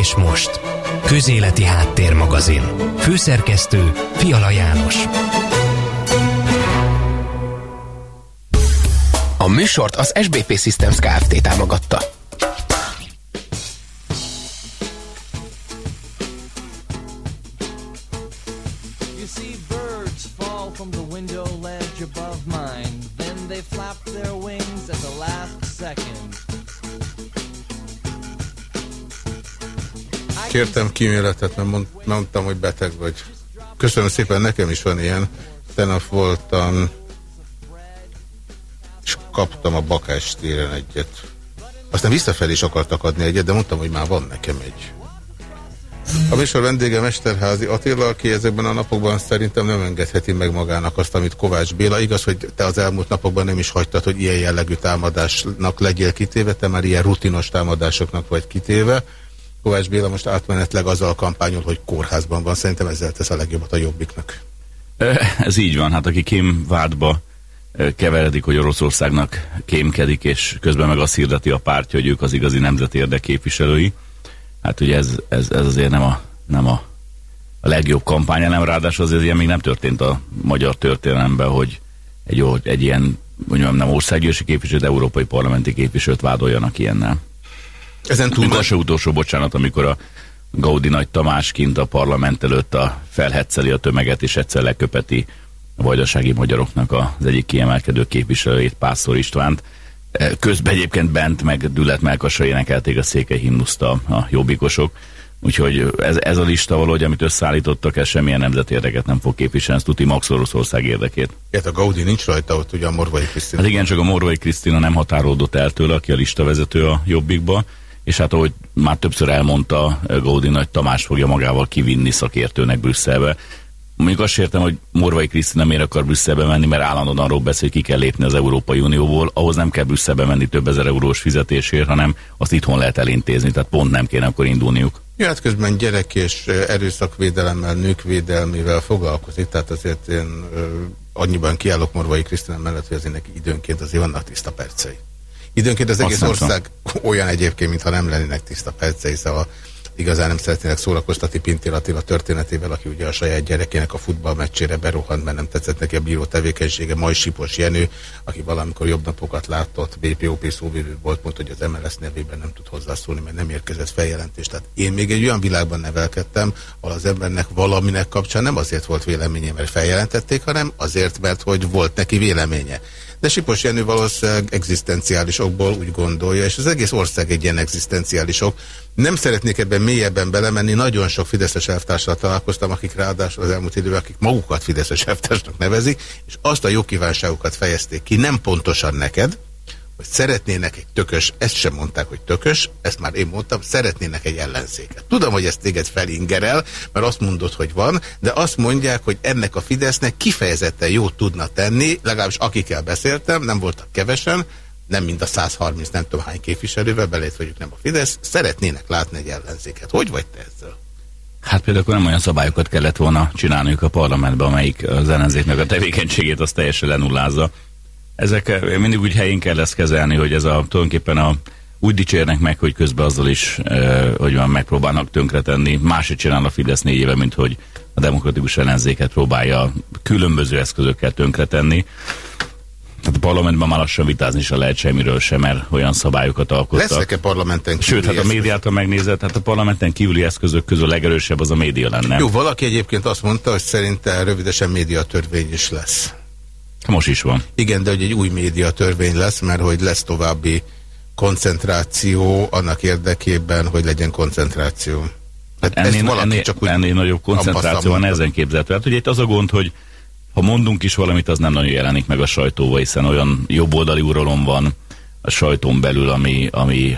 És most, Közéleti Háttérmagazin. Főszerkesztő Fiala János. A műsort az SBP Systems Kft. támogatta. Kértem kíméletet, mert mond, mondtam, hogy beteg vagy. Köszönöm szépen, nekem is van ilyen. Tenap voltam, és kaptam a Bakás téren egyet. Aztán visszafelé is akartak adni egyet, de mondtam, hogy már van nekem egy. A műsor vendége Mesterházi Attila, aki ezekben a napokban szerintem nem engedheti meg magának azt, amit Kovács Béla. Igaz, hogy te az elmúlt napokban nem is hagytad, hogy ilyen jellegű támadásnak legyél kitéve, te már ilyen rutinos támadásoknak vagy kitéve. Kovács Béla most átmenetleg azzal kampányol, hogy kórházban van. Szerintem ezzel tesz a legjobbat a jobbiknak. Ez így van, hát aki kémvádba keveredik, hogy Oroszországnak kémkedik, és közben meg azt hirdeti a pártja, hogy ők az igazi nemzeti érdekképviselői. Hát ugye ez, ez, ez azért nem a, nem a, a legjobb kampánya, nem ráadásul azért ilyen még nem történt a magyar történelemben, hogy egy, egy ilyen, mondjam, nem országgyűlési képviselő, de európai parlamenti képviselőt vádoljanak ilyennel. Ezen túl... Az se utolsó bocsánat, amikor a Gaudi Nagy Tamás kint a parlament előtt a felhetszeli a tömeget, és egyszer leköpeti a vajdasági magyaroknak az egyik kiemelkedő képviselőjét, Pászor Istvánt. Közben egyébként bent meg Dület Melkasra énekelték a székely himnuszt a, a jobbikosok. Úgyhogy ez, ez a lista valahogy, amit összeállítottak, ez semmilyen nemzeti érdeket nem fog képviselni, ez tuti Max Oroszország érdekét. Hát a Gaudi nincs rajta, ott ugye a Morvai Krisztina. Hát igen, csak a Morvai Krisztina nem határolódott el tőle, aki a listavezető a jobbikba, és hát ahogy már többször elmondta, Gaudi Nagy Tamás fogja magával kivinni szakértőnek Brüsszelbe. Mondjuk azt értem, hogy Morvai Krisztina miért akar Brüsszelbe menni, mert állandóan arról beszél, hogy ki kell lépni az Európai Unióból, ahhoz nem kell Brüsszelbe menni több ezer eurós fizetésért, hanem azt itthon lehet elintézni, tehát pont nem kéne akkor indulniuk. Ja, hát közben gyerek és erőszakvédelemmel, nők védelmével foglalkozik, tehát azért én ö, annyiban kiállok Morvai Krisztina mellett, hogy azért neki időnként azért vannak tiszta percei. Időnként az egész ország olyan egyébként, mintha nem lennének tiszta percei, szóval igazán nem szeretnének szórakoztatni Pintér Attila történetével, aki ugye a saját gyerekének a futballmeccsére berohant, mert nem tetszett neki a bíró tevékenysége, majd Sipos Jenő, aki valamikor jobb napokat látott, BPOP szóvívő volt, mondta, hogy az MLS nevében nem tud hozzászólni, mert nem érkezett feljelentés. Tehát én még egy olyan világban nevelkedtem, ahol az embernek valaminek kapcsán nem azért volt véleménye, mert feljelentették, hanem azért, mert hogy volt neki véleménye. De Sipos Jenő valószínűleg egzisztenciális okból úgy gondolja, és az egész ország egy ilyen egzisztenciális ok. Nem szeretnék ebben mélyebben belemenni, nagyon sok Fideszes elvtársal találkoztam, akik ráadásul az elmúlt időben, akik magukat Fideszes elvtársnak nevezik, és azt a jó kívánságokat fejezték ki, nem pontosan neked, hogy szeretnének egy tökös, ezt sem mondták, hogy tökös, ezt már én mondtam, szeretnének egy ellenzéket. Tudom, hogy ezt téged felingerel, mert azt mondod, hogy van, de azt mondják, hogy ennek a Fidesznek kifejezetten jót tudna tenni, legalábbis akikkel beszéltem, nem voltak kevesen, nem mind a 130 nem tudom hány képviselővel, belét vagyok nem a Fidesz, szeretnének látni egy ellenzéket. Hogy vagy te ezzel? Hát például akkor nem olyan szabályokat kellett volna csinálniuk a parlamentben, amelyik az ellenzéknek a tevékenységét az teljesen lenullázza. Ezek eh, mindig úgy helyén kell ezt kezelni, hogy ez a tulajdonképpen a úgy dicsérnek meg, hogy közben azzal is, eh, hogy van, megpróbálnak tönkretenni. Máshogy csinál a Fidesz négy éve, mint hogy a demokratikus ellenzéket próbálja különböző eszközökkel tönkretenni. Tehát a parlamentben már lassan vitázni sem lehet semmiről sem, mert olyan szabályokat alkottak. Lesznek-e parlamenten Sőt, hát a médiát, ha megnézed, hát a parlamenten kívüli eszközök közül a legerősebb az a média lenne. Jó, valaki egyébként azt mondta, hogy szerinte rövidesen médiatörvény is lesz. Most is van. Igen, de hogy egy új médiatörvény lesz, mert hogy lesz további koncentráció annak érdekében, hogy legyen koncentráció. Hát ennél, ennél, csak úgy ennél nagyobb koncentráció van ezen képzelhető. Hát ugye itt az a gond, hogy ha mondunk is valamit, az nem nagyon jelenik meg a sajtóba, hiszen olyan jobboldali uralom van a sajtón belül, ami, ami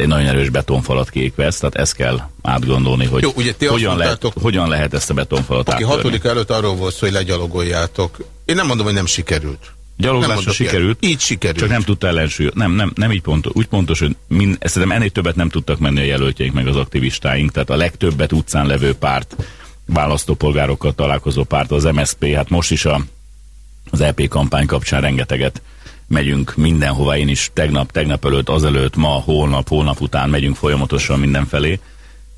egy nagyon erős betonfalat kékvesz, tehát ezt kell átgondolni, hogy Jó, ugye hogyan, lehet, hogyan lehet ezt a betonfalat Aki hatodik előtt arról volt hogy legyalogoljátok. Én nem mondom, hogy nem sikerült. Gyaloglásra sikerült. Így sikerült. Csak nem tudta ellensúlyt. Nem, nem, nem így pontos. Úgy pontos, hogy mind, szerintem ennél többet nem tudtak menni a jelöltjeink meg az aktivistáink. Tehát a legtöbbet utcán levő párt, választópolgárokkal találkozó párt, az MSP, hát most is a, az EP kampány kapcsán rengeteget megyünk mindenhova, én is tegnap, tegnap előtt, azelőtt, ma, holnap, holnap után megyünk folyamatosan mindenfelé.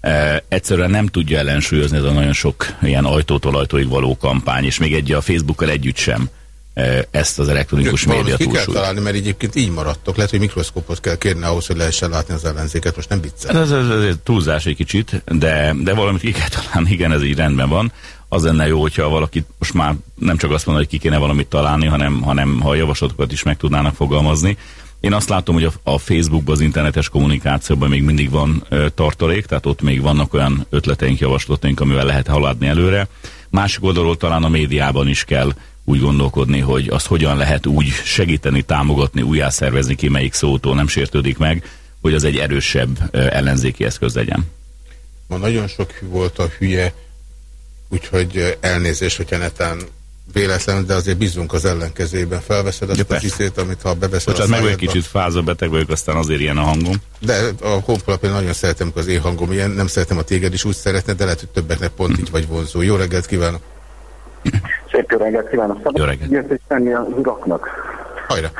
E, egyszerűen nem tudja ellensúlyozni ez a nagyon sok ilyen ajtótól ajtóig való kampány, és még egy a Facebookkal együtt sem e, ezt az elektronikus média ki túlsúlyt. kell találni, mert egyébként így maradtok. Lehet, hogy mikroszkópot kell kérni ahhoz, hogy lehessen látni az ellenzéket. Most nem viccel. Ez, ez, ez, ez túlzás egy kicsit, de, de valamit ki kell találni, igen, ez így rendben van. Az lenne jó, hogyha valaki most már nem csak azt mondja, hogy ki kéne valamit találni, hanem, hanem ha a javaslatokat is meg tudnának fogalmazni. Én azt látom, hogy a, a Facebookban, az internetes kommunikációban még mindig van ö, tartalék, tehát ott még vannak olyan ötleteink, javaslataink, amivel lehet haladni előre. Másik oldalról talán a médiában is kell úgy gondolkodni, hogy azt hogyan lehet úgy segíteni, támogatni, újjászervezni ki, melyik szótól nem sértődik meg, hogy az egy erősebb ellenzéki eszköz legyen. Ma nagyon sok volt a hülye, úgyhogy elnézést, hogyha netán véletlen, de azért bízunk az ellenkezében. Felveszed azt Ja, a tisztét, amit ha beveszed Bocsánat, a meg szájadba. kicsit fázva, beteg vagyok, aztán azért ilyen a hangom. De a honfalapján nagyon szeretem, amikor az én hangom ilyen, nem szeretem a téged is úgy szeretne, de lehet, hogy többeknek pont így vagy vonzó. Jó reggelt kívánok! Szép jó reggelt kívánok! Szabad Jó reggelt. Győzést tenni az uraknak. Hajra!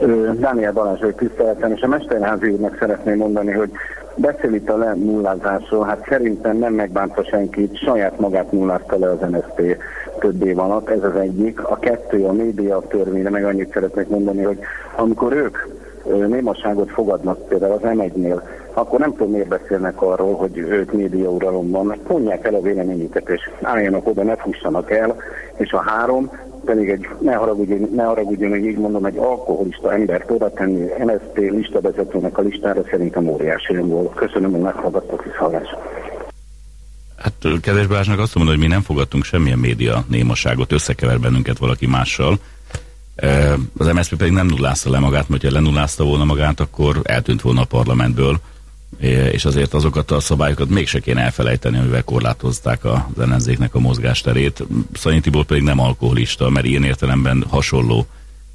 Ö, Dániel Balázs, hogy tiszteletem, és a Mesterházi úrnak szeretném mondani, hogy beszél itt a le nullázásról, hát szerintem nem megbántva senkit, saját magát nullázta le az NSZT több év alatt, ez az egyik. A kettő, a média törvényre, meg annyit szeretnék mondani, hogy amikor ők némaságot fogadnak például az M1-nél, akkor nem tudom, miért beszélnek arról, hogy ők médiauralomban. Mondják el a véleményüket, és álljanak oda, ne fussanak el. És a három, pedig egy, ne haragudjon, ne haragudjon, hogy így mondom, egy alkoholista embert oda tenni NSZT listavezetőnek a listára szerintem óriási volt. Köszönöm, hogy meghallgattok viszhallásra. Hát kedves Balázsnak azt mondom, hogy mi nem fogadtunk semmilyen média némaságot, összekever bennünket valaki mással. Az MSZP pedig nem nullázta le magát, mert ha lenullázta volna magát, akkor eltűnt volna a parlamentből, és azért azokat a szabályokat mégse kéne elfelejteni, amivel korlátozták az ellenzéknek a mozgásterét. Szanyi Tibor pedig nem alkoholista, mert ilyen értelemben hasonló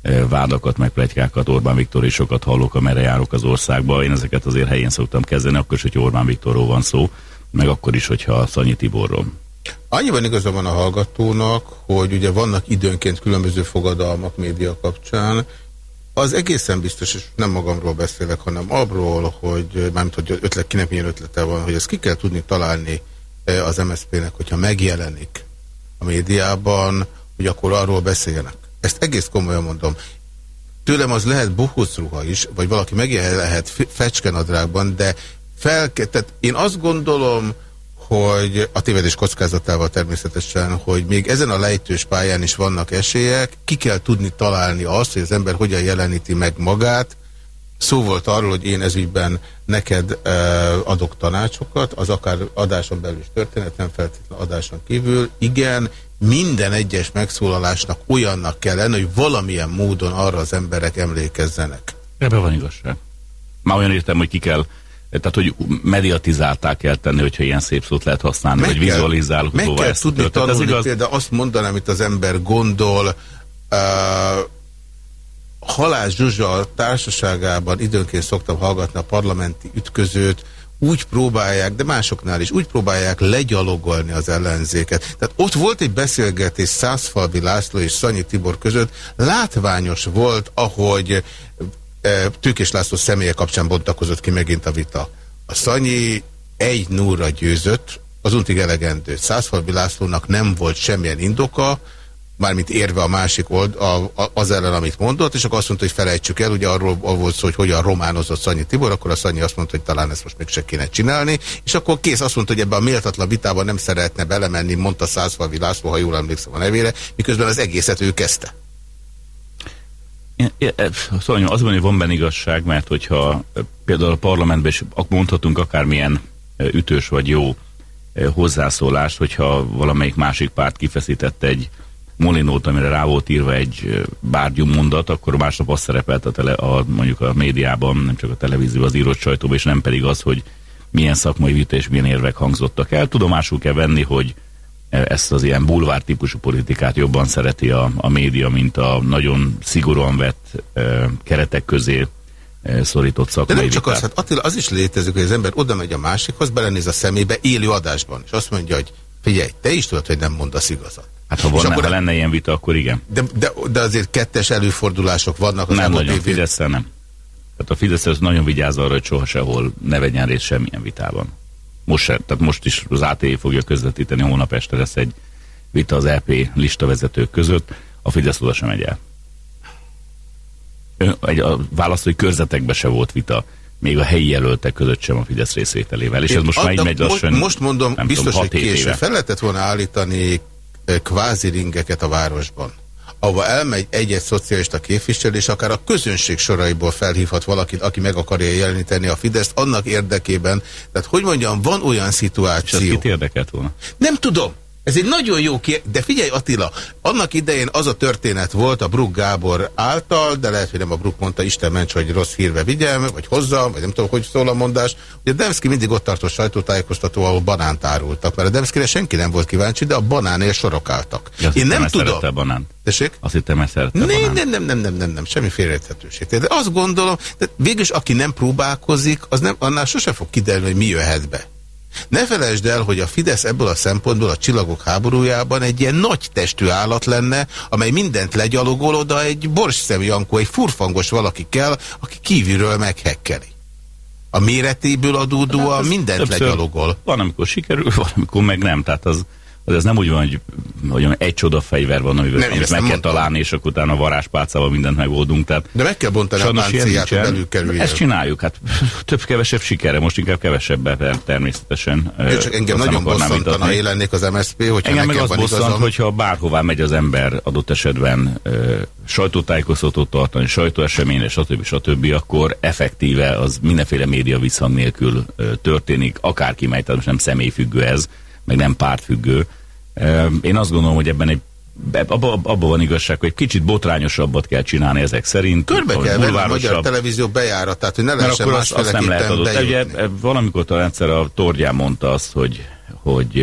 e, vádakat, meg plegykákat Orbán Viktor is sokat hallok, amerre járok az országba. Én ezeket azért helyén szoktam kezdeni, akkor is, hogy Orbán Viktorról van szó, meg akkor is, hogyha Szanyi Tiborról. Annyiban igaza van a hallgatónak, hogy ugye vannak időnként különböző fogadalmak média kapcsán. Az egészen biztos, és nem magamról beszélek, hanem abról, hogy mármint, hogy ötlet, kinek milyen ötlete van, hogy ezt ki kell tudni találni eh, az MSZP-nek, hogyha megjelenik a médiában, hogy akkor arról beszéljenek. Ezt egész komolyan mondom. Tőlem az lehet bohócruha is, vagy valaki megjelenhet fe- fecskenadrágban, de fel, tehát én azt gondolom, hogy a tévedés kockázatával természetesen, hogy még ezen a lejtős pályán is vannak esélyek, ki kell tudni találni azt, hogy az ember hogyan jeleníti meg magát. Szó volt arról, hogy én ezügyben neked e, adok tanácsokat, az akár adáson belül is történet, nem feltétlenül adáson kívül. Igen, minden egyes megszólalásnak olyannak kell lenni, hogy valamilyen módon arra az emberek emlékezzenek. Ebben van igazság. Már olyan értem, hogy ki kell, tehát hogy mediatizálták kell tenni, hogyha ilyen szép szót lehet használni, Meg vagy kell- vizualizálhatóvá Meg kell ezt tudni történet. Ez tanulni, igaz, például azt mondanám, amit az ember gondol. Uh, Halász Zsuzsa társaságában időnként szoktam hallgatni a parlamenti ütközőt, úgy próbálják, de másoknál is, úgy próbálják legyalogolni az ellenzéket. Tehát ott volt egy beszélgetés Szászfalvi László és Szanyi Tibor között, látványos volt, ahogy Tőkés László személye kapcsán bontakozott ki megint a vita. A Szanyi egy núra győzött, az untig elegendő. Szászfalvi Lászlónak nem volt semmilyen indoka, mármint érve a másik old, a, a, az ellen, amit mondott, és akkor azt mondta, hogy felejtsük el, ugye arról volt szó, hogy hogyan románozott Szanyi Tibor, akkor a Szanyi azt mondta, hogy talán ezt most még se kéne csinálni, és akkor kész azt mondta, hogy ebbe a méltatlan vitában nem szeretne belemenni, mondta Szászfalvi László, ha jól emlékszem a nevére, miközben az egészet ő kezdte. Én- Szóval mondom, hogy van benne igazság, mert hogyha eh, például a parlamentben is mondhatunk akármilyen eh, ütős vagy jó hozzászólást, hogyha valamelyik másik párt kifeszített egy molinót, amire rá volt írva egy bárgyú mondat, akkor másnap azt szerepelt a, tele, a mondjuk a médiában, nem csak a televízióban, az írott sajtóban, és nem pedig az, hogy milyen szakmai vita és milyen érvek hangzottak el. Tudomásul kell venni, hogy ezt az ilyen bulvár típusú politikát jobban szereti a, a média, mint a nagyon szigorúan vett e, keretek közé e, szorított De szakmai nem csak az, hát Attila, az is létezik, hogy az ember oda megy a másikhoz, belenéz a szemébe élő adásban, és azt mondja, hogy figyelj, te is tudod, hogy nem mondasz igazat. Hát ha, volna, akkor, ha lenne ilyen vita, akkor igen. De, de, de azért kettes előfordulások vannak az Nem nagyon, fidesz nem. Tehát a Fidesz nagyon vigyáz arra, hogy soha sehol ne vegyen részt semmilyen vitában. Most, se, tehát most is az ATV fogja közvetíteni, hónap este lesz egy vita az EP listavezetők között, a Fidesz oda sem megy el. Egy, a választói körzetekben se volt vita még a helyi jelöltek között sem a Fidesz részvételével. És Én ez most már így megy lassan. Most mondom, biztos, tudom, hogy késő. Fel lehetett volna állítani kvázi ringeket a városban ahova elmegy egy-egy szocialista képviselő, és akár a közönség soraiból felhívhat valakit, aki meg akarja jeleníteni a Fideszt, annak érdekében, tehát hogy mondjam, van olyan szituáció. És ez kit érdekelt volna? Nem tudom. Ez egy nagyon jó kérdés, de figyelj Attila, annak idején az a történet volt a Bruk Gábor által, de lehet, hogy nem a Bruk mondta, Isten ments, hogy rossz hírve vigyem, vagy hozzá, vagy nem tudom, hogy szól a mondás, hogy a Demszki mindig ott tartott sajtótájékoztató, ahol banánt árultak, mert a Demszkire senki nem volt kíváncsi, de a banánél sorok álltak. Ja, Én nem tudom. A banánt. Tessék? Azt hittem, mert szerette nem, nem, nem, nem, nem, nem, nem, semmi félreérthetőség. De azt gondolom, de végülis aki nem próbálkozik, az nem, annál sose fog kiderülni, hogy mi jöhet be. Ne felejtsd el, hogy a Fidesz ebből a szempontból a csillagok háborújában egy ilyen nagy testű állat lenne, amely mindent legyalogol, oda egy borszem Jankó, egy furfangos valaki kell, aki kívülről meghekkeli. A méretéből adódóan hát mindent legyalogol. Van, amikor sikerül, van, amikor meg nem. Tehát az, az ez nem úgy van, hogy, hogy egy csoda fegyver van, amivel nem, amit meg kell mondtam. találni, és akkor utána varázspálcával mindent megoldunk. Tehát De meg kell bontani a páncélját, hogy belül kerüljön. Ezt csináljuk, hát több-kevesebb sikere, most inkább kevesebb természetesen. Én csak engem nagyon bosszantana, én lennék az MSZP, hogyha engem meg az bosszant, igazam. hogyha bárhová megy az ember adott esetben ö, sajtótájékoztatót tartani, sajtóeseményre, stb. stb., akkor effektíve az mindenféle média visszhang nélkül ö, történik, akárki megy, tehát most nem személyfüggő ez, meg nem pártfüggő. Én azt gondolom, hogy ebben egy abban abba van igazság, hogy egy kicsit botrányosabbat kell csinálni ezek szerint. Körbe kell venni a magyar televízió bejáratát, hogy ne lehessen más azt, azt nem lehet adott. Ugye, valamikor a rendszer a Tordján mondta azt, hogy hogy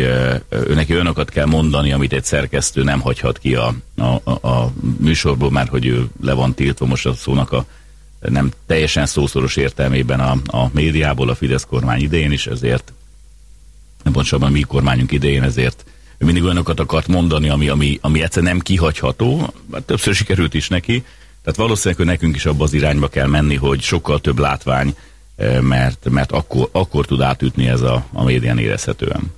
ő neki önöket kell mondani, amit egy szerkesztő nem hagyhat ki a, a, a, a műsorból, mert hogy ő le van tiltva most a szónak a nem teljesen szószoros értelmében a, a médiából a Fidesz kormány idején is, ezért pontosabban a mi kormányunk idején ezért ő mindig olyanokat akart mondani, ami, ami, ami egyszer nem kihagyható, hát többször sikerült is neki, tehát valószínűleg, hogy nekünk is abba az irányba kell menni, hogy sokkal több látvány, eh, mert, mert akkor, akkor tud átütni ez a, a médián érezhetően.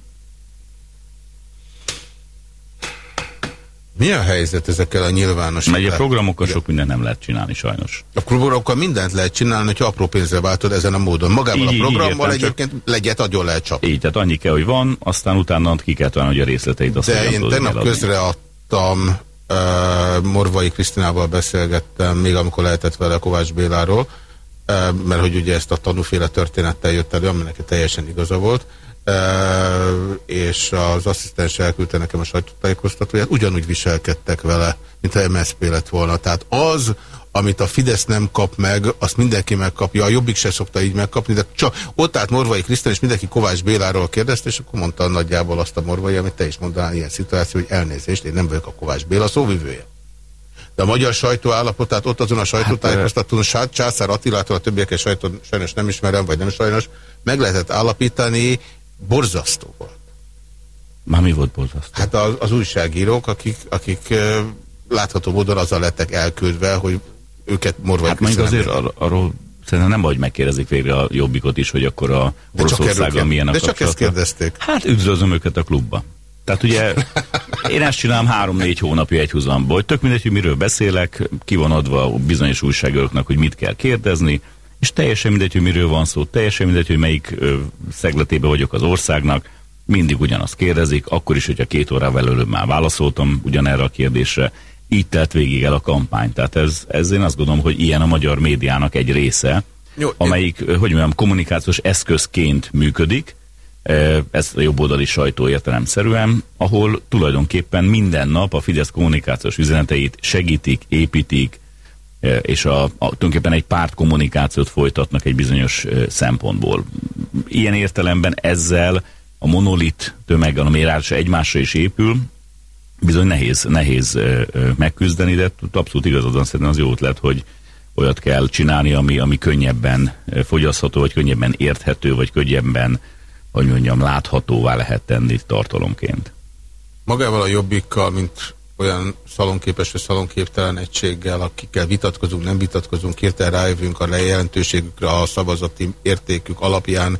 Mi a helyzet ezekkel a nyilvános... Mert a programokkal sok mindent nem lehet csinálni sajnos. A programokkal mindent lehet csinálni, hogyha apró pénzre váltod ezen a módon. Magával így, a programmal így, egyébként csak... legyet agyon lehet csapni. Így, tehát annyi kell, hogy van, aztán utána ki kell találni, hogy a részleteit azt De én tegnap közreadtam, uh, Morvai Krisztinával beszélgettem, még amikor lehetett vele Kovács Béláról, uh, mert hogy ugye ezt a tanúféle történettel jött elő, aminek teljesen igaza volt, és az asszisztens elküldte nekem a sajtótájékoztatóját, ugyanúgy viselkedtek vele, mint a MSZP lett volna. Tehát az, amit a Fidesz nem kap meg, azt mindenki megkapja. A Jobbik se szokta így megkapni, de csak ott állt Morvai Krisztán, és mindenki Kovács Béláról kérdezte, és akkor mondta nagyjából azt a Morvai, amit te is mondtál ilyen szituáció, hogy elnézést, én nem vagyok a Kovács Béla szóvivője. De a magyar sajtó állapotát ott azon a sajtótájékoztatón, hát, Császár Attilától a többieket sajtó, sajnos nem ismerem, vagy nem sajnos, meg lehetett állapítani, borzasztó volt. Már mi volt borzasztó? Hát az, az újságírók, akik, akik látható módon azzal lettek elküldve, hogy őket morvai Hát még azért ar arról szerintem nem vagy megkérdezik végre a jobbikot is, hogy akkor a Oroszországgal milyen a De csak ezt kérdezték. Hát üdvözlöm őket a klubba. Tehát ugye én ezt csinálom három-négy hónapja egy húzamból, hogy tök mindegy, hogy miről beszélek, ki van adva bizonyos újságíróknak, hogy mit kell kérdezni, és teljesen mindegy, hogy miről van szó, teljesen mindegy, hogy melyik ö, szegletébe vagyok az országnak, mindig ugyanazt kérdezik, akkor is, hogyha két órával előbb már válaszoltam ugyanerre a kérdésre, így telt végig el a kampány. Tehát ez, ez én azt gondolom, hogy ilyen a magyar médiának egy része, Jó, amelyik, én... hogy mondjam, kommunikációs eszközként működik, ez a jobboldali sajtó értelemszerűen, ahol tulajdonképpen minden nap a Fidesz kommunikációs üzeneteit segítik, építik, és a, a, tulajdonképpen egy párt kommunikációt folytatnak egy bizonyos szempontból. Ilyen értelemben ezzel a monolit tömeggel, ami ráadásul egymásra is épül, bizony nehéz, nehéz megküzdeni, de abszolút igazad van, szerintem az jó ötlet, hogy olyat kell csinálni, ami, ami könnyebben fogyasztható, vagy könnyebben érthető, vagy könnyebben, hogy mondjam, láthatóvá lehet tenni tartalomként. Magával a jobbikkal, mint olyan szalonképes vagy szalonképtelen egységgel, akikkel vitatkozunk, nem vitatkozunk, hirtelen rájövünk a lejelentőségükre a szavazati értékük alapján.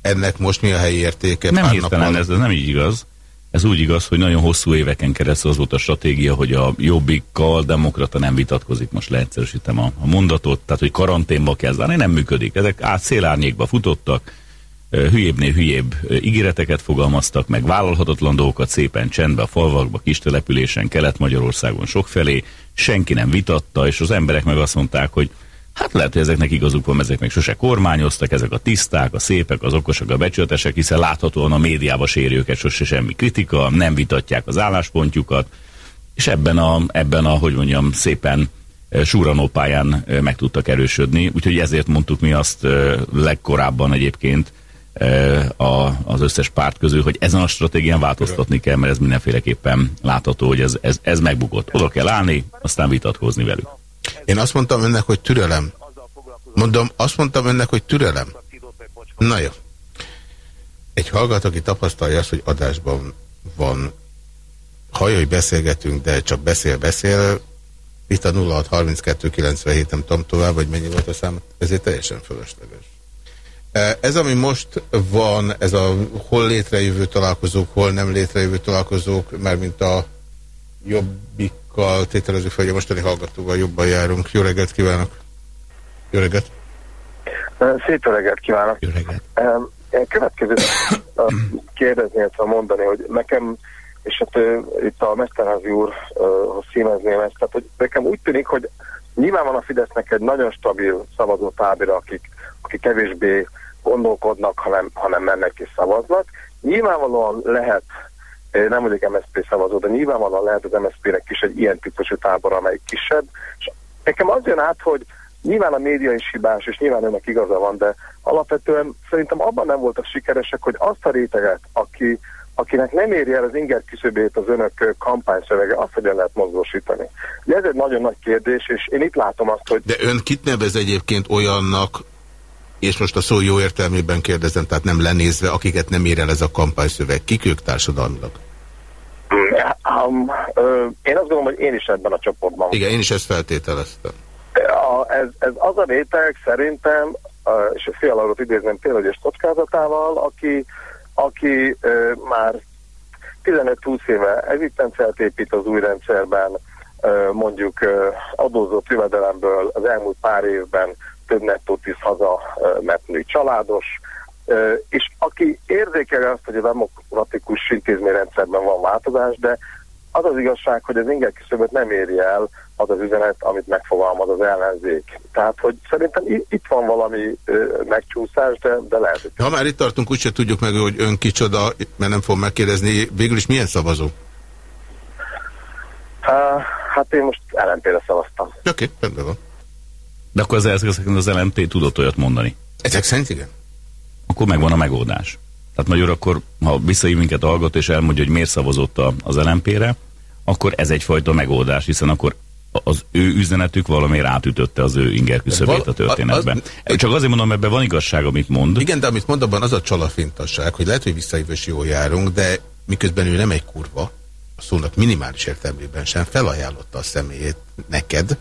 Ennek most mi a helyi értéke? Nem hirtelen, ez, ez nem így igaz. Ez úgy igaz, hogy nagyon hosszú éveken keresztül az volt a stratégia, hogy a jobbikkal demokrata nem vitatkozik, most leegyszerűsítem a, a mondatot, tehát hogy karanténba kezdeni, nem működik. Ezek át szélárnyékba futottak, hülyébbnél hülyébb ígéreteket fogalmaztak, meg vállalhatatlan dolgokat szépen csendbe a falvakba, kis településen, Kelet-Magyarországon sokfelé, senki nem vitatta, és az emberek meg azt mondták, hogy hát lehet, hogy ezeknek igazuk van, ezek meg sose kormányoztak, ezek a tiszták, a szépek, az okosak, a becsületesek, hiszen láthatóan a médiába séri őket sose semmi kritika, nem vitatják az álláspontjukat, és ebben a, ebben a hogy mondjam, szépen súranó pályán meg tudtak erősödni, úgyhogy ezért mondtuk mi azt legkorábban egyébként, a, az összes párt közül, hogy ezen a stratégián változtatni kell, mert ez mindenféleképpen látható, hogy ez, ez, ez megbukott. Oda kell állni, aztán vitatkozni velük. Én azt mondtam önnek, hogy türelem. Mondom, azt mondtam önnek, hogy türelem. Na jó. Egy hallgató, aki tapasztalja azt, hogy adásban van, hallja, hogy beszélgetünk, de csak beszél-beszél, itt a 0632 97, nem tudom tovább, vagy mennyi volt a szám, ezért teljesen fölösleges. Ez, ami most van, ez a hol létrejövő találkozók, hol nem létrejövő találkozók, mert mint a jobbikkal tételezzük fel, hogy a mostani hallgatóval jobban járunk. Jó reggelt kívánok! Jó reggelt! Szép reggelt kívánok! Jó reggelt! Én következő kérdezni, illetve mondani, hogy nekem, és hát itt a Mesterházi úrhoz színezném ezt, tehát hogy nekem úgy tűnik, hogy nyilván van a Fidesznek egy nagyon stabil szavazó tábira, akik, akik kevésbé gondolkodnak, hanem, hanem mennek és szavaznak. Nyilvánvalóan lehet, eh, nem vagyok MSZP szavazó, de nyilvánvalóan lehet az MSZP-nek is egy ilyen típusú tábor, amelyik kisebb. És nekem az jön át, hogy nyilván a média is hibás, és nyilván önnek igaza van, de alapvetően szerintem abban nem voltak sikeresek, hogy azt a réteget, aki, akinek nem éri el az inger küszöbét az önök kampányszövege, azt hogyan lehet mozgósítani. De ez egy nagyon nagy kérdés, és én itt látom azt, hogy... De ön kit nevez egyébként olyannak, és most a szó jó értelmében kérdezem, tehát nem lenézve, akiket nem ér el ez a kampányszöveg. Kik ők társadalmilag? Um, én azt gondolom, hogy én is ebben a csoportban. Igen, én is ezt feltételeztem. A, ez, ez az a réteg szerintem, és a fialagot idézném tényleges kockázatával, aki, aki már 15-20 éve ezisztenciát épít az új rendszerben, mondjuk adózott jövedelemből az elmúlt pár évben több nettó tisz haza, mert nő családos, és aki érzékeli azt, hogy a demokratikus intézményrendszerben van változás, de az az igazság, hogy az inger küszöböt nem éri el az az üzenet, amit megfogalmaz az ellenzék. Tehát, hogy szerintem itt van valami megcsúszás, de, de lehet, hogy... Ha már itt tartunk, úgyse tudjuk meg, hogy ön kicsoda, mert nem fogom megkérdezni, végül is milyen szavazó? Uh, hát én most LNP-re szavaztam. Oké, okay, rendben van. De akkor az, ezek az LMT tudott olyat mondani. Ezek szerint igen. Akkor megvan a megoldás. Tehát magyar akkor, ha visszaív minket hallgat és elmondja, hogy miért szavazott az LMP-re, akkor ez egyfajta megoldás, hiszen akkor az ő üzenetük valamiért átütötte az ő inger küszöbét a történetben. Az, Csak azért mondom, ebben van igazság, amit mond. Igen, de amit mond, abban az a csalafintasság, hogy lehet, hogy visszaívős jól járunk, de miközben ő nem egy kurva, a szónak minimális értelmében sem felajánlotta a személyét neked,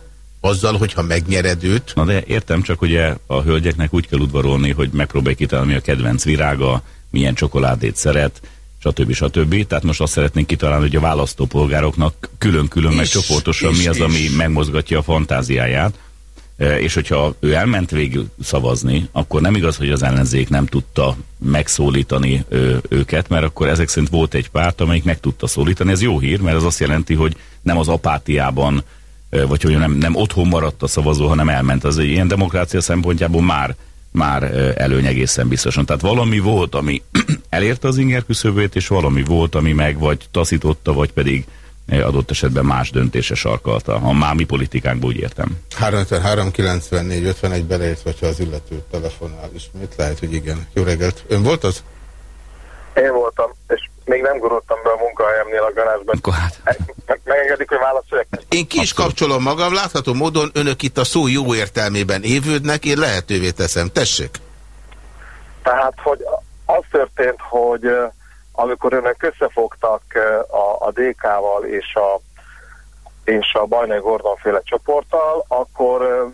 azzal, hogyha megnyered őt. Na de értem, csak ugye a hölgyeknek úgy kell udvarolni, hogy megpróbálj kitalálni a kedvenc virága, milyen csokoládét szeret, stb. stb. Tehát most azt szeretnénk kitalálni, hogy a választópolgároknak külön-külön meg csoportosan mi az, ami megmozgatja a fantáziáját. E, és hogyha ő elment végül szavazni, akkor nem igaz, hogy az ellenzék nem tudta megszólítani őket, mert akkor ezek szerint volt egy párt, amelyik meg tudta szólítani. Ez jó hír, mert ez azt jelenti, hogy nem az apátiában vagy hogy nem, nem otthon maradt a szavazó, hanem elment. Az ilyen demokrácia szempontjából már, már előny egészen biztosan. Tehát valami volt, ami elérte az inger küszöbét, és valami volt, ami meg vagy taszította, vagy pedig adott esetben más döntése sarkalta. A mámi politikánkból úgy értem. 353 94 51 beleért, hogyha az illető telefonál ismét. Lehet, hogy igen. Jó reggelt. Ön volt az? Én voltam, és még nem gurultam be a munkahelyemnél a garázsban. Akkor hát. Meg, megengedik, hogy válaszoljak? Én ki is kapcsolom magam, látható módon önök itt a szó jó értelmében évődnek, én lehetővé teszem. Tessék! Tehát, hogy az történt, hogy amikor önök összefogtak a, a DK-val és a, és a Bajnai Gordon féle csoporttal, akkor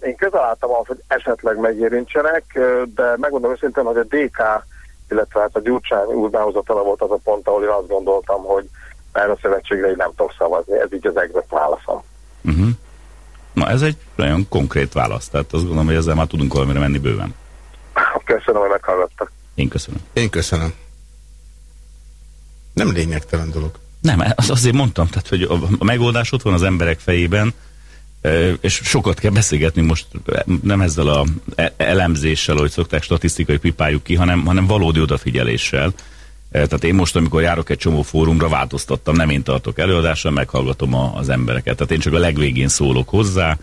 én közel álltam ahhoz, hogy esetleg megérintsenek, de megmondom őszintén, hogy a DK, illetve hát a Gyurcsány úr behozatala volt az a pont, ahol én azt gondoltam, hogy erre a szövetségre így nem tudok szavazni. Ez így az egész válaszom. Uh-huh. Na ez egy nagyon konkrét válasz, tehát azt gondolom, hogy ezzel már tudunk valamire menni bőven. Köszönöm, hogy meghallgattak. Én köszönöm. Én köszönöm. Nem lényegtelen dolog. Nem, az azért mondtam, tehát, hogy a megoldás ott van az emberek fejében, és sokat kell beszélgetni most nem ezzel a e, elemzéssel, hogy szokták statisztikai pipáljuk ki, hanem, hanem valódi odafigyeléssel. Tehát én most, amikor járok egy csomó fórumra, változtattam, nem én tartok előadásra, meghallgatom a, az embereket. Tehát én csak a legvégén szólok hozzá,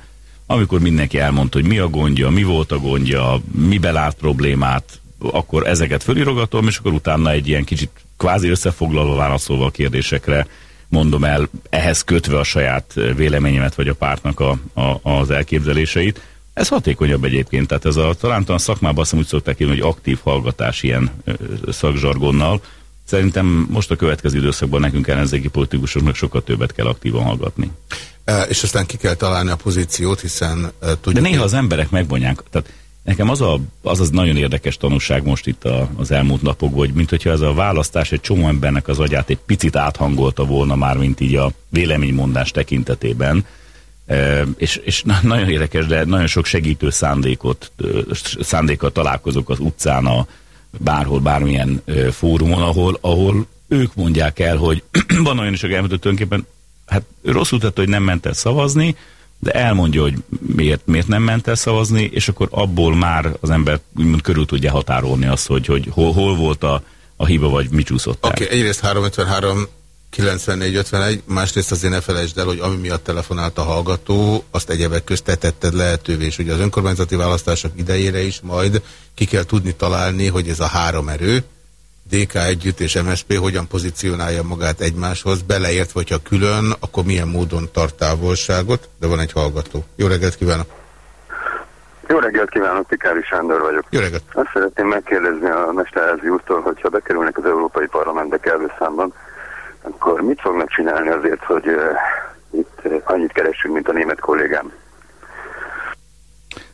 amikor mindenki elmondta, hogy mi a gondja, mi volt a gondja, mi belát problémát, akkor ezeket fölirogatom, és akkor utána egy ilyen kicsit kvázi összefoglalva válaszolva a kérdésekre mondom el, ehhez kötve a saját véleményemet, vagy a pártnak a, a, az elképzeléseit. Ez hatékonyabb egyébként, tehát ez a talán a szakmában azt úgy szokták írni, hogy aktív hallgatás ilyen szakzsargonnal. Szerintem most a következő időszakban nekünk ellenzéki politikusoknak sokkal többet kell aktívan hallgatni. E, és aztán ki kell találni a pozíciót, hiszen e, tudjuk... De néha az emberek megbonyák. Tehát Nekem az, a, az az nagyon érdekes tanulság most itt a, az elmúlt napokban, hogy mint hogyha ez a választás egy csomó embernek az agyát egy picit áthangolta volna már, mint így a véleménymondás tekintetében. E, és, és nagyon érdekes, de nagyon sok segítő szándékot, szándékkal találkozok az utcán, a, bárhol, bármilyen fórumon, ahol, ahol ők mondják el, hogy van olyan is, aki elmondott tulajdonképpen, hát rosszul tett, hogy nem ment el szavazni, de elmondja, hogy miért, miért nem ment el szavazni, és akkor abból már az ember úgymond körül tudja határolni azt, hogy, hogy hol, hol volt a, a hiba, vagy mi csúszott Oké, okay, egyrészt 353 94-51, másrészt azért ne felejtsd el, hogy ami miatt telefonált a hallgató, azt egyebek közt tetted lehetővé, és ugye az önkormányzati választások idejére is majd ki kell tudni találni, hogy ez a három erő, DK együtt és MSP hogyan pozícionálja magát egymáshoz, beleért, hogyha külön, akkor milyen módon tart távolságot, de van egy hallgató. Jó reggelt kívánok! Jó reggelt kívánok, Pikári Sándor vagyok. Jó reggelt! Azt szeretném megkérdezni a Mesterházi úrtól, hogyha bekerülnek az Európai Parlamentbe kellő számban, akkor mit fognak csinálni azért, hogy uh, itt uh, annyit keressünk, mint a német kollégám?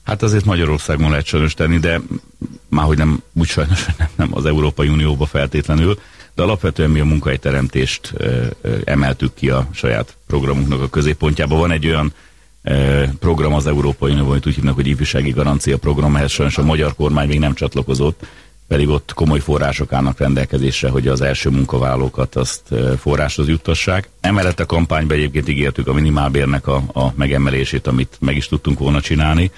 Hát azért Magyarországon lehet sajnos tenni, de már hogy nem úgy sajnos, nem, nem az Európai Unióba feltétlenül, de alapvetően mi a munkahelyteremtést e, e, emeltük ki a saját programunknak a középpontjába. Van egy olyan e, program az Európai Unióban, amit úgy hívnak, hogy ifjúsági garancia program, ehhez sajnos a magyar kormány még nem csatlakozott, pedig ott komoly források állnak rendelkezésre, hogy az első munkavállalókat azt forráshoz juttassák. Emellett a kampányban egyébként ígértük a minimálbérnek a, a megemelését, amit meg is tudtunk volna csinálni.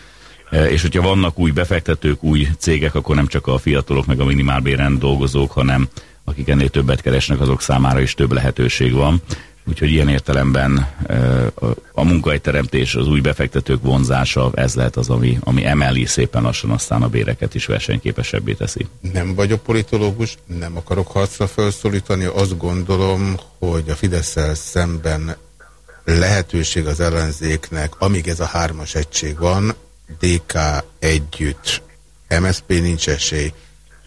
E, és hogyha vannak új befektetők, új cégek, akkor nem csak a fiatalok meg a minimálbéren dolgozók, hanem akik ennél többet keresnek, azok számára is több lehetőség van. Úgyhogy ilyen értelemben e, a munkahelyteremtés, az új befektetők vonzása, ez lehet az, ami, ami emeli szépen lassan aztán a béreket is versenyképesebbé teszi. Nem vagyok politológus, nem akarok harcra felszólítani, azt gondolom, hogy a fidesz szemben lehetőség az ellenzéknek, amíg ez a hármas egység van, DK együtt, MSP nincs esély.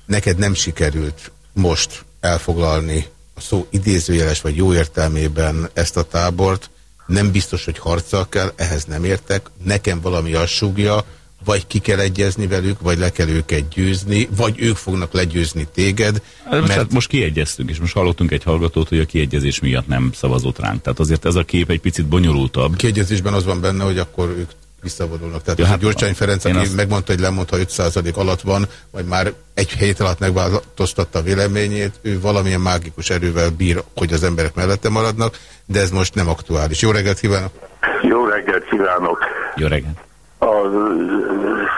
Neked nem sikerült most elfoglalni a szó idézőjeles vagy jó értelmében ezt a tábort. Nem biztos, hogy harccal kell, ehhez nem értek. Nekem valami azt súgja, vagy ki kell egyezni velük, vagy le kell őket győzni, vagy ők fognak legyőzni téged. Mert... Most, hát most kiegyeztünk, és most hallottunk egy hallgatót, hogy a kiegyezés miatt nem szavazott ránk. Tehát azért ez a kép egy picit bonyolultabb. Kiegyezésben az van benne, hogy akkor ők visszavonulnak. Tehát ja, hát Gyurcsány Ferenc, aki azt... megmondta, hogy lemondta 5% alatt van, vagy már egy hét alatt megváltoztatta a véleményét, ő valamilyen mágikus erővel bír, hogy az emberek mellette maradnak, de ez most nem aktuális. Jó reggelt kívánok! Jó reggelt kívánok! Jó reggelt! Az,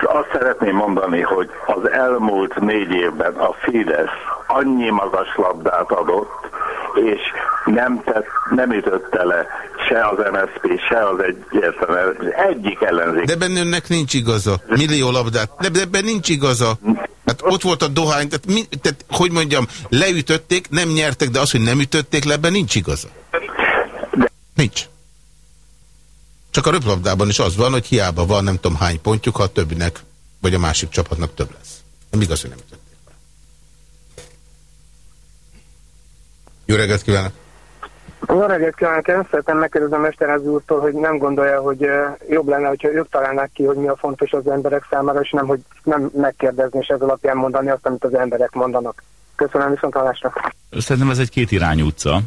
azt szeretném mondani, hogy az elmúlt négy évben a Fidesz annyi magas labdát adott, és nem, tett, nem ütötte le se az MSZP, se az egyértelműen, egyik ellenzék. De bennünnek nincs igaza. Millió labdát. De ebben nincs igaza. Hát ott volt a dohány, tehát, mi, tehát hogy mondjam, leütötték, nem nyertek, de az, hogy nem ütötték le, ebben nincs igaza. Nincs. Csak a röplabdában is az van, hogy hiába van nem tudom hány pontjuk, ha a többinek, vagy a másik csapatnak több lesz. Nem igaz, hogy nem ütötték. Jó reggelt kívánok! Jó reggelt kívánok! Én szeretném megkérdezni a Mesterházi úrtól, hogy nem gondolja, hogy jobb lenne, hogyha ők találnák ki, hogy mi a fontos az emberek számára, és nem, hogy nem megkérdezni, és ez alapján mondani azt, amit az emberek mondanak. Köszönöm viszont hallásra. Szerintem ez egy két irányú utca.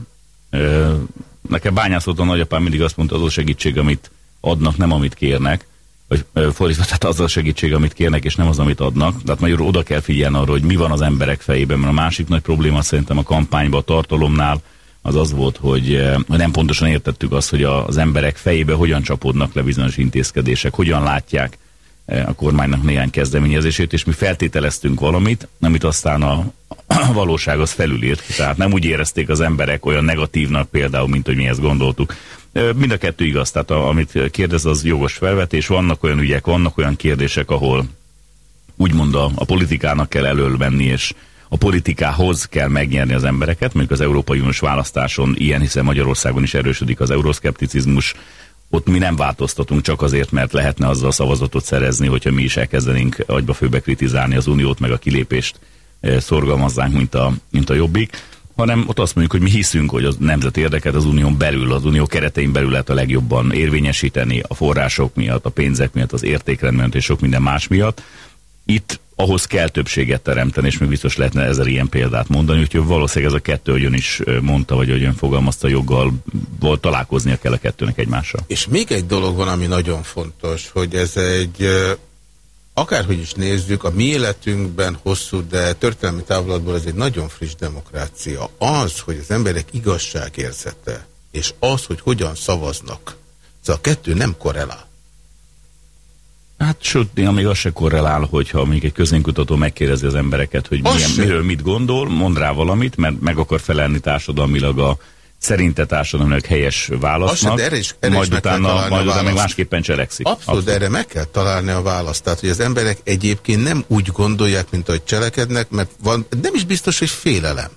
Nekem bányászóton nagyapám mindig azt mondta, az a segítség, amit adnak, nem amit kérnek vagy fordítva, tehát az a segítség, amit kérnek, és nem az, amit adnak. Tehát magyarul oda kell figyelni arra, hogy mi van az emberek fejében, mert a másik nagy probléma szerintem a kampányban, a tartalomnál az az volt, hogy, nem pontosan értettük azt, hogy az emberek fejébe hogyan csapódnak le bizonyos intézkedések, hogyan látják a kormánynak néhány kezdeményezését, és mi feltételeztünk valamit, amit aztán a, a valóság az felülírt. Tehát nem úgy érezték az emberek olyan negatívnak például, mint hogy mi ezt gondoltuk. Mind a kettő igaz, tehát a, amit kérdez, az jogos felvetés. Vannak olyan ügyek, vannak olyan kérdések, ahol úgymond a, a politikának kell elölvenni, és a politikához kell megnyerni az embereket, mondjuk az Európai Uniós választáson ilyen, hiszen Magyarországon is erősödik az euroszkepticizmus, ott mi nem változtatunk csak azért, mert lehetne azzal szavazatot szerezni, hogyha mi is elkezdenénk agyba főbe kritizálni az uniót, meg a kilépést szorgalmazzánk, mint a, mint a jobbik hanem ott azt mondjuk, hogy mi hiszünk, hogy a nemzeti érdeket az unión belül, az unió keretein belül lehet a legjobban érvényesíteni a források miatt, a pénzek miatt, az értékrend miatt és sok minden más miatt. Itt ahhoz kell többséget teremteni, és még biztos lehetne ezer ilyen példát mondani, úgyhogy valószínűleg ez a kettő, hogy ön is mondta, vagy hogy ön fogalmazta joggal, volt találkoznia kell a kettőnek egymással. És még egy dolog van, ami nagyon fontos, hogy ez egy akárhogy is nézzük, a mi életünkben hosszú, de történelmi távlatból ez egy nagyon friss demokrácia. Az, hogy az emberek igazságérzete, és az, hogy hogyan szavaznak, ez a kettő nem korrelál. Hát sőt, néha még az se korrelál, hogyha még egy közénkutató megkérdezi az embereket, hogy milyen, miről mit gondol, mond rá valamit, mert meg akar felelni társadalmilag a szerinte társadalomnak helyes válasznak, erre is, erre majd is utána, majd utána meg másképpen cselekszik. Abszolút, Abszolút, erre meg kell találni a választ. Tehát, hogy az emberek egyébként nem úgy gondolják, mint ahogy cselekednek, mert van, nem is biztos, hogy félelem.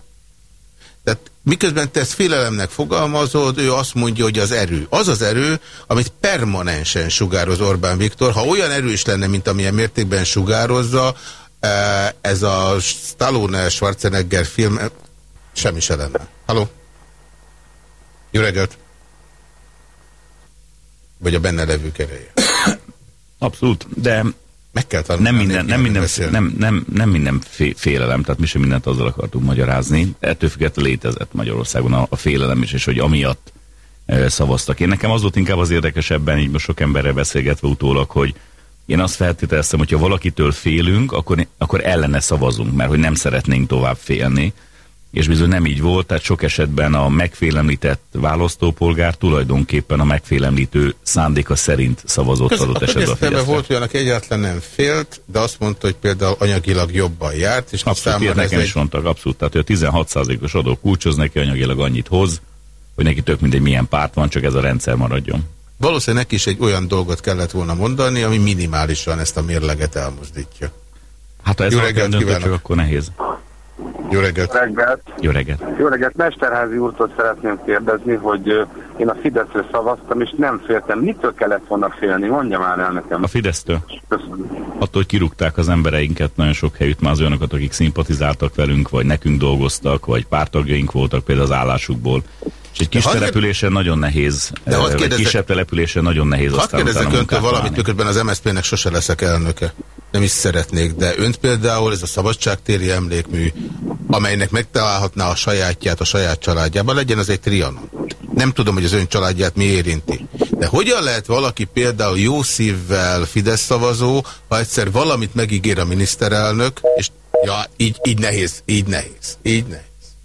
Tehát miközben te ezt félelemnek fogalmazod, ő azt mondja, hogy az erő. Az az erő, amit permanensen sugároz Orbán Viktor. Ha olyan erős lenne, mint amilyen mértékben sugározza, eh, ez a Stallone-Schwarzenegger film eh, semmi se lenne. Halló? Jó reggelt! Vagy a benne levők ereje. Abszolút, de meg kell nem minden, nem, minden, nem, nem, nem minden félelem, tehát mi sem mindent azzal akartunk magyarázni. Ettől függetlenül létezett Magyarországon a, a félelem is, és hogy amiatt e, szavaztak. Én nekem az volt inkább az érdekesebben, így most sok emberrel beszélgetve utólag, hogy én azt feltételeztem, hogyha valakitől félünk, akkor, akkor ellene szavazunk, mert hogy nem szeretnénk tovább félni és bizony nem így volt, tehát sok esetben a megfélemlített választópolgár tulajdonképpen a megfélemlítő szándéka szerint szavazott Köz, adott esetben a Fideszre. volt olyan, aki egyáltalán nem félt, de azt mondta, hogy például anyagilag jobban járt, és abszolút, ilyet nekem egy... is mondtak, abszolút, tehát hogy a 16%-os adó kulcsoz neki anyagilag annyit hoz, hogy neki tök mindegy milyen párt van, csak ez a rendszer maradjon. Valószínűleg neki is egy olyan dolgot kellett volna mondani, ami minimálisan ezt a mérleget elmozdítja. Hát ha ez a csak akkor nehéz. Jó reggelt! reggelt. Jó reggelt! Jó reggelt! Mesterházi úrtól szeretném kérdezni, hogy én a Fideszre szavaztam, és nem féltem. Mitől kellett volna félni? Mondja már el nekem. A Fidesztől? Köszönöm. Attól, hogy kirúgták az embereinket, nagyon sok helyütt már az olyanokat, akik szimpatizáltak velünk, vagy nekünk dolgoztak, vagy pártagjaink voltak például az állásukból. És egy kis de településen nagyon nehéz, de vagy kérdezek, kisebb településen nagyon nehéz hadd aztán kérdezek öntől valamit, miközben az MSZP-nek sose leszek elnöke. Nem is szeretnék, de önt például ez a szabadságtéri emlékmű, amelynek megtalálhatná a sajátját a saját családjában, legyen az egy trianon. Nem tudom, hogy az ön családját mi érinti. De hogyan lehet valaki például jó szívvel Fidesz szavazó, ha egyszer valamit megígér a miniszterelnök, és ja, így, így nehéz, így nehéz, így nehéz,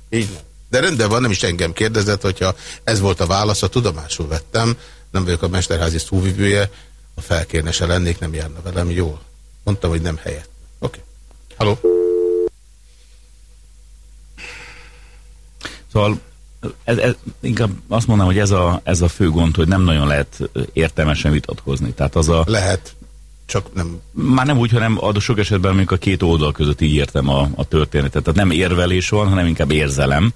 így nehéz. De rendben van, nem is engem kérdezett, hogyha ez volt a válasz, a tudomásul vettem, nem vagyok a mesterházi szóvivője, ha felkérne se lennék, nem járna velem jól. Mondtam, hogy nem helyett. Oké. Okay. Halló? Szóval ez, ez, inkább azt mondanám, hogy ez a, ez a fő gond, hogy nem nagyon lehet értelmesen vitatkozni. Tehát az a... Lehet, csak nem... Már nem úgy, hanem a sok esetben, amikor a két oldal között így értem a, a történetet. Tehát nem érvelés van, hanem inkább érzelem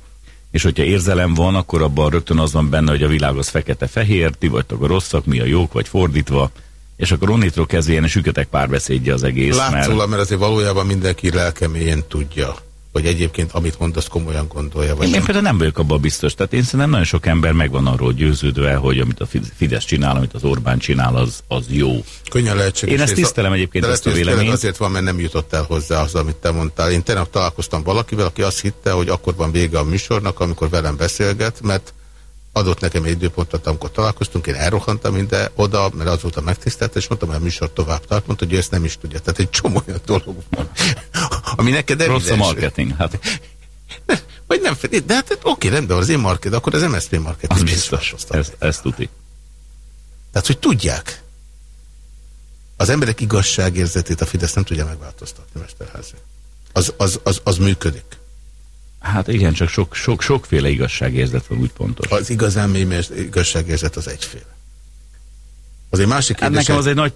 és hogyha érzelem van, akkor abban rögtön az van benne, hogy a világ az fekete-fehér, ti vagytok a rosszak, mi a jók, vagy fordítva, és akkor onnitról kezdve ilyen süketek párbeszédje az egész. Látszólag, mert... mert azért valójában mindenki lelkeméjén tudja, vagy egyébként amit mondasz komolyan gondolja. Vagy én, én például nem vagyok abban biztos. Tehát én szerintem nagyon sok ember megvan arról győződve, hogy amit a Fidesz csinál, amit az Orbán csinál, az, az jó. Könnyen lehetséges. Én ezt tisztelem egyébként de ezt a véleményt. azért van, mert nem jutott el hozzá az, amit te mondtál. Én tegnap találkoztam valakivel, aki azt hitte, hogy akkor van vége a műsornak, amikor velem beszélget, mert adott nekem egy időpontot, amikor találkoztunk, én elrohantam ide oda, mert az volt a megtisztelt, és mondtam, hogy a műsor tovább tart, mondta, hogy ő ezt nem is tudja. Tehát egy csomó olyan dolog van, ami neked evidens. Rossz a marketing, hát. Vagy nem, de hát oké, rendben, az én market, akkor az MSZP marketing. Az biztos, ezt, ezt tuti. Tehát, hogy tudják. Az emberek igazságérzetét a Fidesz nem tudja megváltoztatni, Mesterházi. Az, az, az, az működik. Hát igen, csak sok, sok, sokféle igazságérzet van úgy pontos. Az igazán mély igazságérzet az egyféle. Az egy másik kérdés. Hát nekem az egy nagy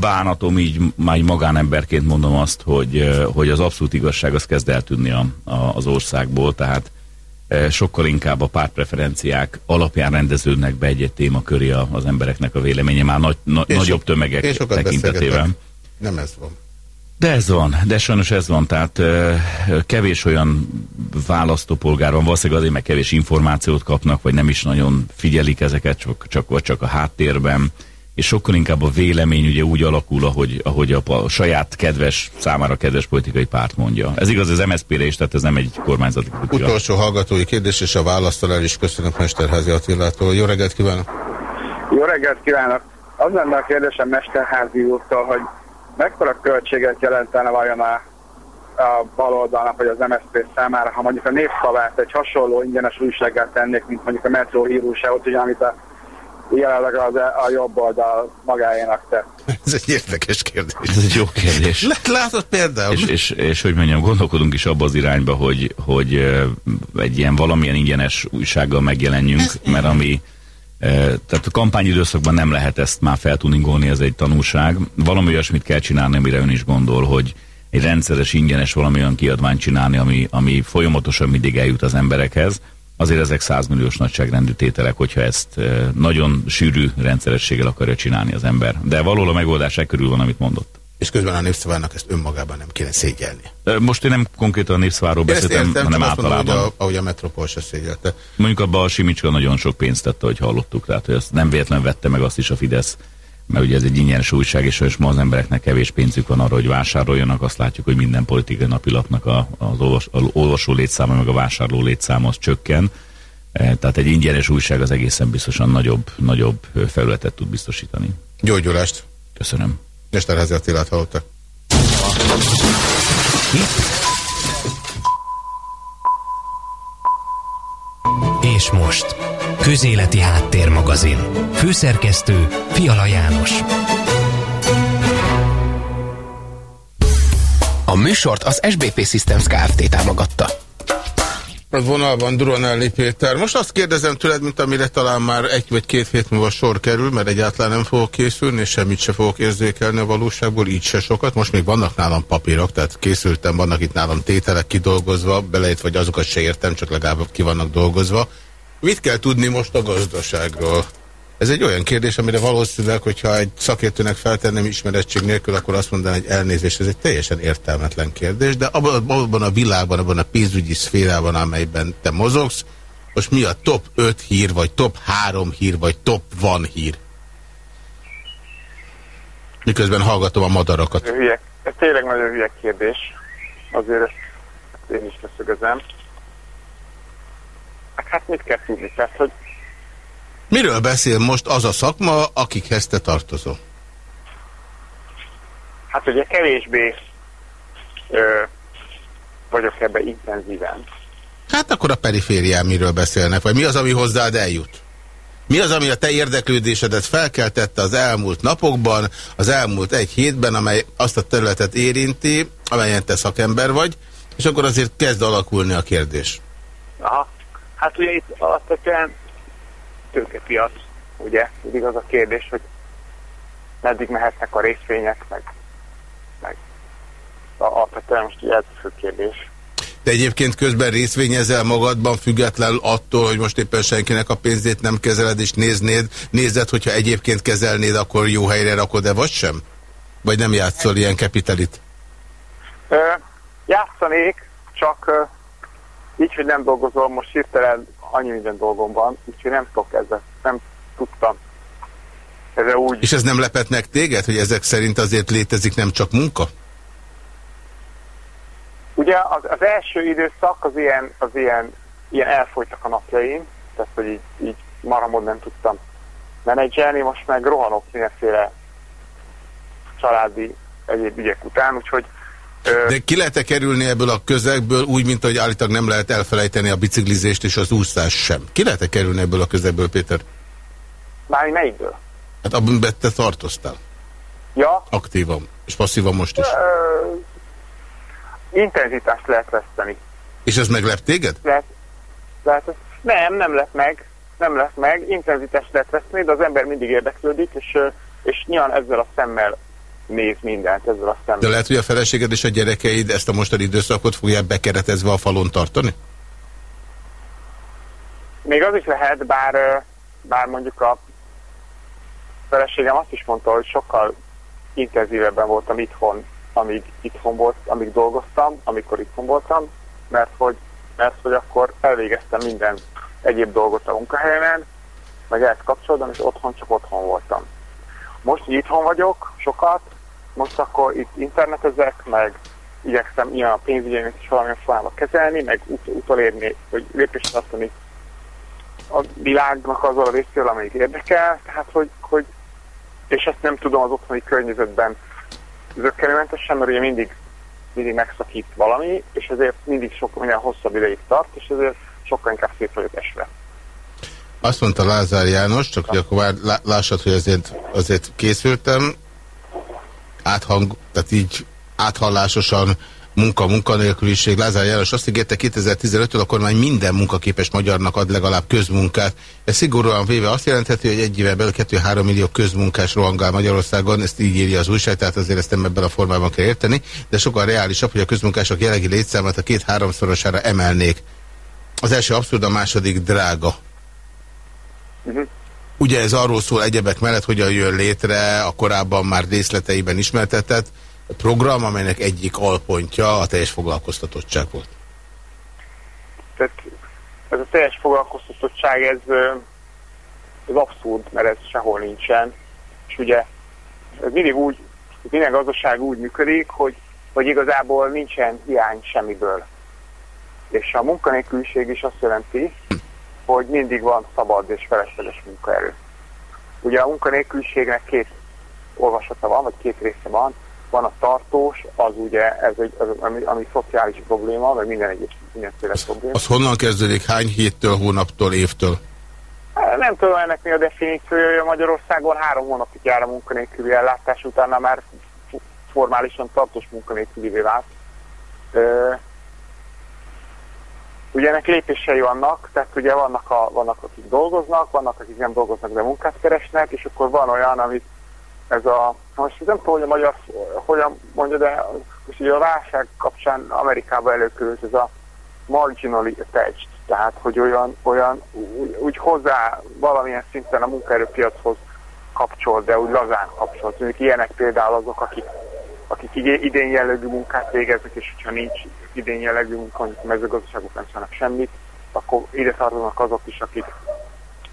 bánatom, így már magánemberként mondom azt, hogy, hogy az abszolút igazság az kezd eltűnni a, a, az országból, tehát sokkal inkább a pártpreferenciák alapján rendeződnek be egy-egy téma köré az embereknek a véleménye, már nagy, na, nagyobb tömegek tekintetében. Nem ez van. De ez van, de sajnos ez van, tehát kevés olyan választópolgár van, valószínűleg azért, mert kevés információt kapnak, vagy nem is nagyon figyelik ezeket, csak, csak, vagy csak a háttérben, és sokkal inkább a vélemény ugye úgy alakul, ahogy, ahogy a, a saját kedves, számára kedves politikai párt mondja. Ez igaz az MSZP-re is, tehát ez nem egy kormányzati kultúra. Utolsó hallgatói kérdés, és a választalál is köszönöm Mesterházi Attilától. Jó reggelt kívánok! Jó reggelt kívánok! Az lenne a kérdésem Mesterházi úrtól, hogy mekkora költséget jelentene vajon a, a baloldalnak, vagy az MSZP számára, ha mondjuk a népszavát egy hasonló ingyenes újsággal tennék, mint mondjuk a Metro hírúságot, ugye, amit a jelenleg az, a jobb oldal magáénak tett. Ez egy érdekes kérdés. Ez egy jó kérdés. Látod például? És, és, és hogy mondjam, gondolkodunk is abba az irányba, hogy, hogy egy ilyen valamilyen ingyenes újsággal megjelenjünk, mert ami tehát a kampányidőszakban nem lehet ezt már feltuningolni, ez egy tanulság. Valami olyasmit kell csinálni, amire ön is gondol, hogy egy rendszeres, ingyenes valamilyen kiadványt csinálni, ami, ami folyamatosan mindig eljut az emberekhez. Azért ezek százmilliós nagyságrendű tételek, hogyha ezt nagyon sűrű rendszerességgel akarja csinálni az ember. De valahol a megoldás e körül van, amit mondott. És közben a népszavának ezt önmagában nem kéne szégyelni. Most én nem konkrétan a népszaváról beszéltem, értem, hanem általában. Mondom, ahogy, a, ahogy a Metropol se szégyelte. Mondjuk abban a Simicska nagyon sok pénzt tette, hogy hallottuk, tehát hogy ezt nem véletlen vette meg azt is a Fidesz, mert ugye ez egy ingyenes újság, és, és ma az embereknek kevés pénzük van arra, hogy vásároljanak, azt látjuk, hogy minden politikai napilapnak a, az olvas, az olvasó létszáma, meg a vásárló létszáma az csökken. E, tehát egy ingyenes újság az egészen biztosan nagyobb, nagyobb felületet tud biztosítani. Gyógyulást! Köszönöm. Mesterházi Attilát hallottak. És most, Közéleti Háttérmagazin. Főszerkesztő Fiala János. A műsort az SBP Systems Kft. támogatta. Az vonalban Duronelli Péter. Most azt kérdezem tőled, mint amire talán már egy vagy két hét múlva sor kerül, mert egyáltalán nem fogok készülni, és semmit se fogok érzékelni a valóságból, így se sokat. Most még vannak nálam papírok, tehát készültem, vannak itt nálam tételek kidolgozva, belejött, vagy azokat se értem, csak legalább ki vannak dolgozva. Mit kell tudni most a gazdaságról? Ez egy olyan kérdés, amire valószínűleg, hogyha egy szakértőnek feltenném ismerettség nélkül, akkor azt mondanám, hogy elnézést, ez egy teljesen értelmetlen kérdés, de abban, abban a világban, abban a pénzügyi szférában, amelyben te mozogsz, most mi a top 5 hír, vagy top 3 hír, vagy top van hír? Miközben hallgatom a madarakat. Hülye. Ez tényleg nagyon hülye kérdés. Azért ezt én is leszögezem. Hát mit kell tudni? Tehát, hogy Miről beszél most az a szakma, akikhez te tartozol? Hát ugye kevésbé ö, vagyok ebben intenzíven. Hát akkor a periférián miről beszélnek, vagy mi az, ami hozzád eljut? Mi az, ami a te érdeklődésedet felkeltette az elmúlt napokban, az elmúlt egy hétben, amely azt a területet érinti, amelyen te szakember vagy, és akkor azért kezd alakulni a kérdés. Aha. Hát ugye itt alapvetően tőkepiac, ugye? Mindig az a kérdés, hogy meddig mehetnek a részvények, meg, meg alapvetően most ugye ez a fő kérdés. De egyébként közben részvényezel magadban, független attól, hogy most éppen senkinek a pénzét nem kezeled, és néznéd, nézed, hogyha egyébként kezelnéd, akkor jó helyre rakod-e, vagy sem? Vagy nem játszol ilyen kapitalit? Ö, játszanék, csak ö, így, hogy nem dolgozom, most hirtelen annyi minden dolgom van, úgyhogy nem tudok ezzel, nem tudtam. Ez úgy... És ez nem lepett meg téged, hogy ezek szerint azért létezik nem csak munka? Ugye az, az első időszak az ilyen, az ilyen, ilyen elfolytak a napjaim, tehát hogy így, így maramod nem tudtam menedzselni, most meg rohanok mindenféle családi egyéb ügyek után, úgyhogy De ki lehet -e kerülni ebből a közegből úgy, mint hogy állítólag nem lehet elfelejteni a biciklizést és az úszás sem? Ki lehet -e kerülni ebből a közegből, Péter? Már melyikből? Hát abban te tartoztál. Ja? Aktívan. És passzívan most is. Ö, intenzitást lehet veszteni. És ez meglep téged? Lehet, lehet, nem, nem lett meg. Nem lett meg. Intenzitást lehet veszteni, de az ember mindig érdeklődik, és, és nyilván ezzel a szemmel néz mindent, ezzel a szemmel. De lehet, hogy a feleséged és a gyerekeid ezt a mostani időszakot fogják bekeretezve a falon tartani? Még az is lehet, bár, bár mondjuk a feleségem azt is mondta, hogy sokkal intenzívebben voltam itthon, amíg itthon volt, amíg dolgoztam, amikor itthon voltam, mert hogy, mert hogy akkor elvégeztem minden egyéb dolgot a munkahelyemen, meg ezt kapcsolódom, és otthon csak otthon voltam. Most így itthon vagyok, sokat, most akkor itt internetezek, meg igyekszem ilyen a pénzügyeimet is valamilyen formában kezelni, meg ut- utolérni, hogy lépést tartani a világnak azzal a részéről, amelyik érdekel, tehát hogy, hogy és ezt nem tudom az otthoni környezetben zöggenőmentesen, mert ugye mindig, mindig megszakít valami, és ezért mindig sok minden hosszabb ideig tart, és ezért sokkal inkább szét vagyok esve. Azt mondta Lázár János, csak hogy akkor lássad, hogy azért, azért készültem, áthang, tehát így áthallásosan munka, munkanélküliség. Lázár János azt ígérte 2015-től a kormány minden munkaképes magyarnak ad legalább közmunkát. Ez szigorúan véve azt jelentheti, hogy egy éve belül 2-3 millió közmunkás rohangál Magyarországon, ezt így írja az újság, tehát azért ezt nem ebben a formában kell érteni, de sokkal reálisabb, hogy a közmunkások jelenlegi létszámát a két-háromszorosára emelnék. Az első abszurd, a második drága. Ugye ez arról szól egyebek mellett, hogyan jön létre a korábban már részleteiben ismertetett program, amelynek egyik alpontja a teljes foglalkoztatottság volt. Tehát ez a teljes foglalkoztatottság, ez, ez abszurd, mert ez sehol nincsen. És ugye ez mindig úgy, minden gazdaság úgy működik, hogy, hogy igazából nincsen hiány semmiből. És a munkanélküliség is azt jelenti, hogy mindig van szabad és felesleges munkaerő. Ugye a munkanélküliségnek két olvasata van, vagy két része van. Van a tartós, az ugye, ez egy, az, ami, ami szociális probléma, vagy minden egyes mindenféle probléma. Az honnan kezdődik? Hány héttől, hónaptól, évtől? Nem tudom ennek mi a definíciója, Magyarországon három hónapig jár a munkanélküli ellátás, utána már formálisan tartós munkanélkülivé vált. Ugye ennek lépései vannak, tehát ugye vannak, a, vannak akik dolgoznak, vannak akik nem dolgoznak, de munkát keresnek, és akkor van olyan, amit ez a, most nem tudom, hogy a magyar hogyan mondja, de most ugye a válság kapcsán Amerikában előkerült ez a marginally attached, tehát hogy olyan, olyan úgy, úgy hozzá valamilyen szinten a munkaerőpiachoz kapcsol, de úgy lazán kapcsol. Mondjuk ilyenek például azok, akik, akik idén jellegű munkát végeznek, és hogyha nincs idén jellegű munka, mondjuk a mezőgazdaságok nem csinálnak semmit, akkor ide tartoznak azok is, akik,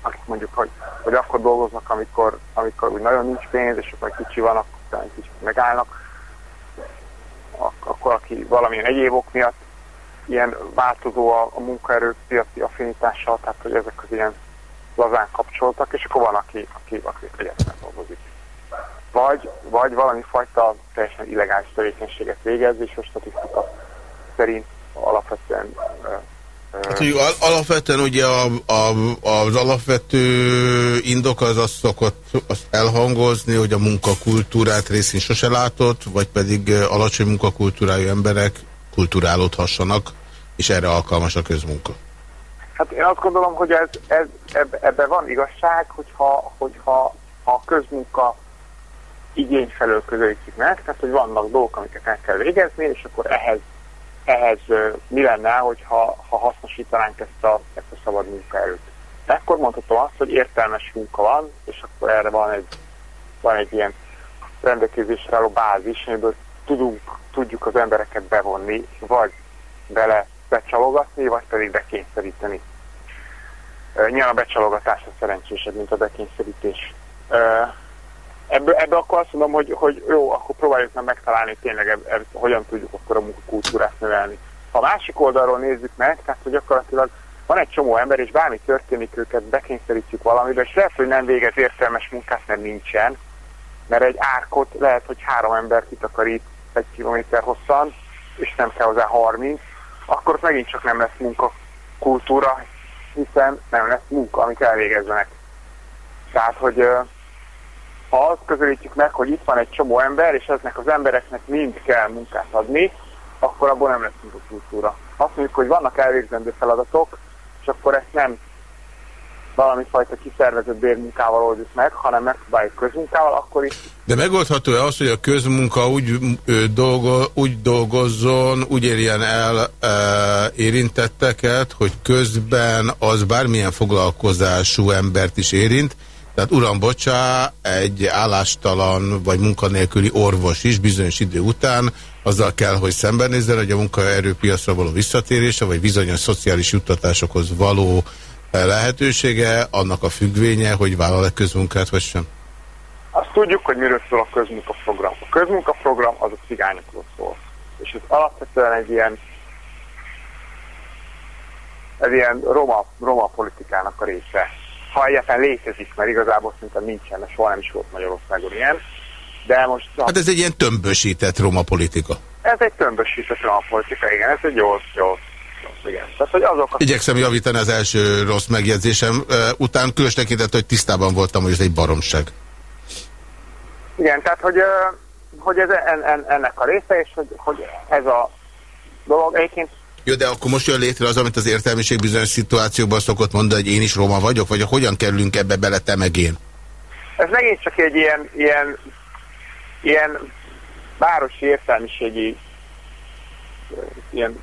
akik mondjuk, hogy, hogy akkor dolgoznak, amikor, amikor úgy nagyon nincs pénz, és akkor kicsi van, akkor egy kicsit megállnak, Ak- akkor aki valamilyen egyéb ok miatt ilyen változó a, a munkaerőpiaci affinitással, tehát hogy ezek az ilyen lazán kapcsoltak, és akkor van, aki, aki, aki egyetlen dolgozik. Vagy, vagy valami fajta teljesen illegális tevékenységet végez, és a statisztika szerint alapvetően Hát, hogy al alapvetően ugye a, a, az alapvető indok az azt szokott azt elhangozni, hogy a munkakultúrát részén sose látott, vagy pedig alacsony munkakultúrájú emberek kulturálódhassanak, és erre alkalmas a közmunka. Hát én azt gondolom, hogy ez, ez, eb, ebben van igazság, hogyha, hogyha a közmunka igény felől közelítjük meg, tehát hogy vannak dolgok, amiket el kell végezni, és akkor ehhez, ehhez mi lenne, hogyha ha hasznosítanánk ezt a, ezt a szabad munkaerőt. Ekkor mondhatom azt, hogy értelmes munka van, és akkor erre van egy, van egy ilyen rendelkezésre álló bázis, amiből tudunk, tudjuk az embereket bevonni, vagy bele becsalogatni, vagy pedig bekényszeríteni. Nyilván a becsalogatás a szerencsésebb, mint a bekényszerítés. Ebből, ebből akkor azt mondom, hogy, hogy jó, akkor próbáljuk meg megtalálni tényleg eb, eb, hogyan tudjuk akkor a munkakultúrát növelni. Ha a másik oldalról nézzük meg, tehát hogy gyakorlatilag van egy csomó ember, és bármi történik őket, bekényszerítjük valamibe, és lehet, hogy nem végez értelmes munkát, mert nincsen, mert egy árkot lehet, hogy három ember kitakarít egy kilométer hosszan, és nem kell hozzá 30, akkor megint csak nem lesz munkakultúra, hiszen nem lesz munka, amit elvégezzenek. Tehát, hogy ha azt közelítjük meg, hogy itt van egy csomó ember, és eznek az embereknek mind kell munkát adni, akkor abból nem lesz munkakultúra. Azt mondjuk, hogy vannak elvégzendő feladatok, és akkor ezt nem valami fajta kiszervezett bérmunkával oldjuk meg, hanem megpróbáljuk közmunkával, akkor is. De megoldható-e az, hogy a közmunka úgy, ö, dolgo, úgy dolgozzon, úgy érjen el e, érintetteket, hogy közben az bármilyen foglalkozású embert is érint, tehát uram, bocsá, egy állástalan vagy munkanélküli orvos is bizonyos idő után azzal kell, hogy szembenézzen, hogy a munkaerőpiacra való visszatérése, vagy bizonyos szociális juttatásokhoz való lehetősége, annak a függvénye, hogy vállal-e közmunkát, vagy sem? Azt tudjuk, hogy miről szól a közmunkaprogram. A közmunkaprogram az a cigányokról szól. És ez alapvetően egy ilyen egy ilyen roma, roma politikának a része. Ha egyáltalán létezik, mert igazából szerintem nincsen, mert soha nem is volt Magyarországon ilyen. De most... Hát ez egy ilyen tömbösített roma politika. Ez egy tömbösített roma politika, igen, ez egy jó, jó igen. Tehát, hogy azok a... Igyekszem javítani az első rossz megjegyzésem után, különös tekintet, hogy tisztában voltam, hogy ez egy baromság. Igen, tehát, hogy, hogy ez en, en, ennek a része, és hogy, hogy ez a dolog egyébként jó, de akkor most jön létre az, amit az értelmiség bizonyos szituációkban szokott mondani, hogy én is roma vagyok, vagy hogyan kerülünk ebbe bele, te meg én? Ez megint csak egy ilyen, ilyen, ilyen városi értelmiségi ilyen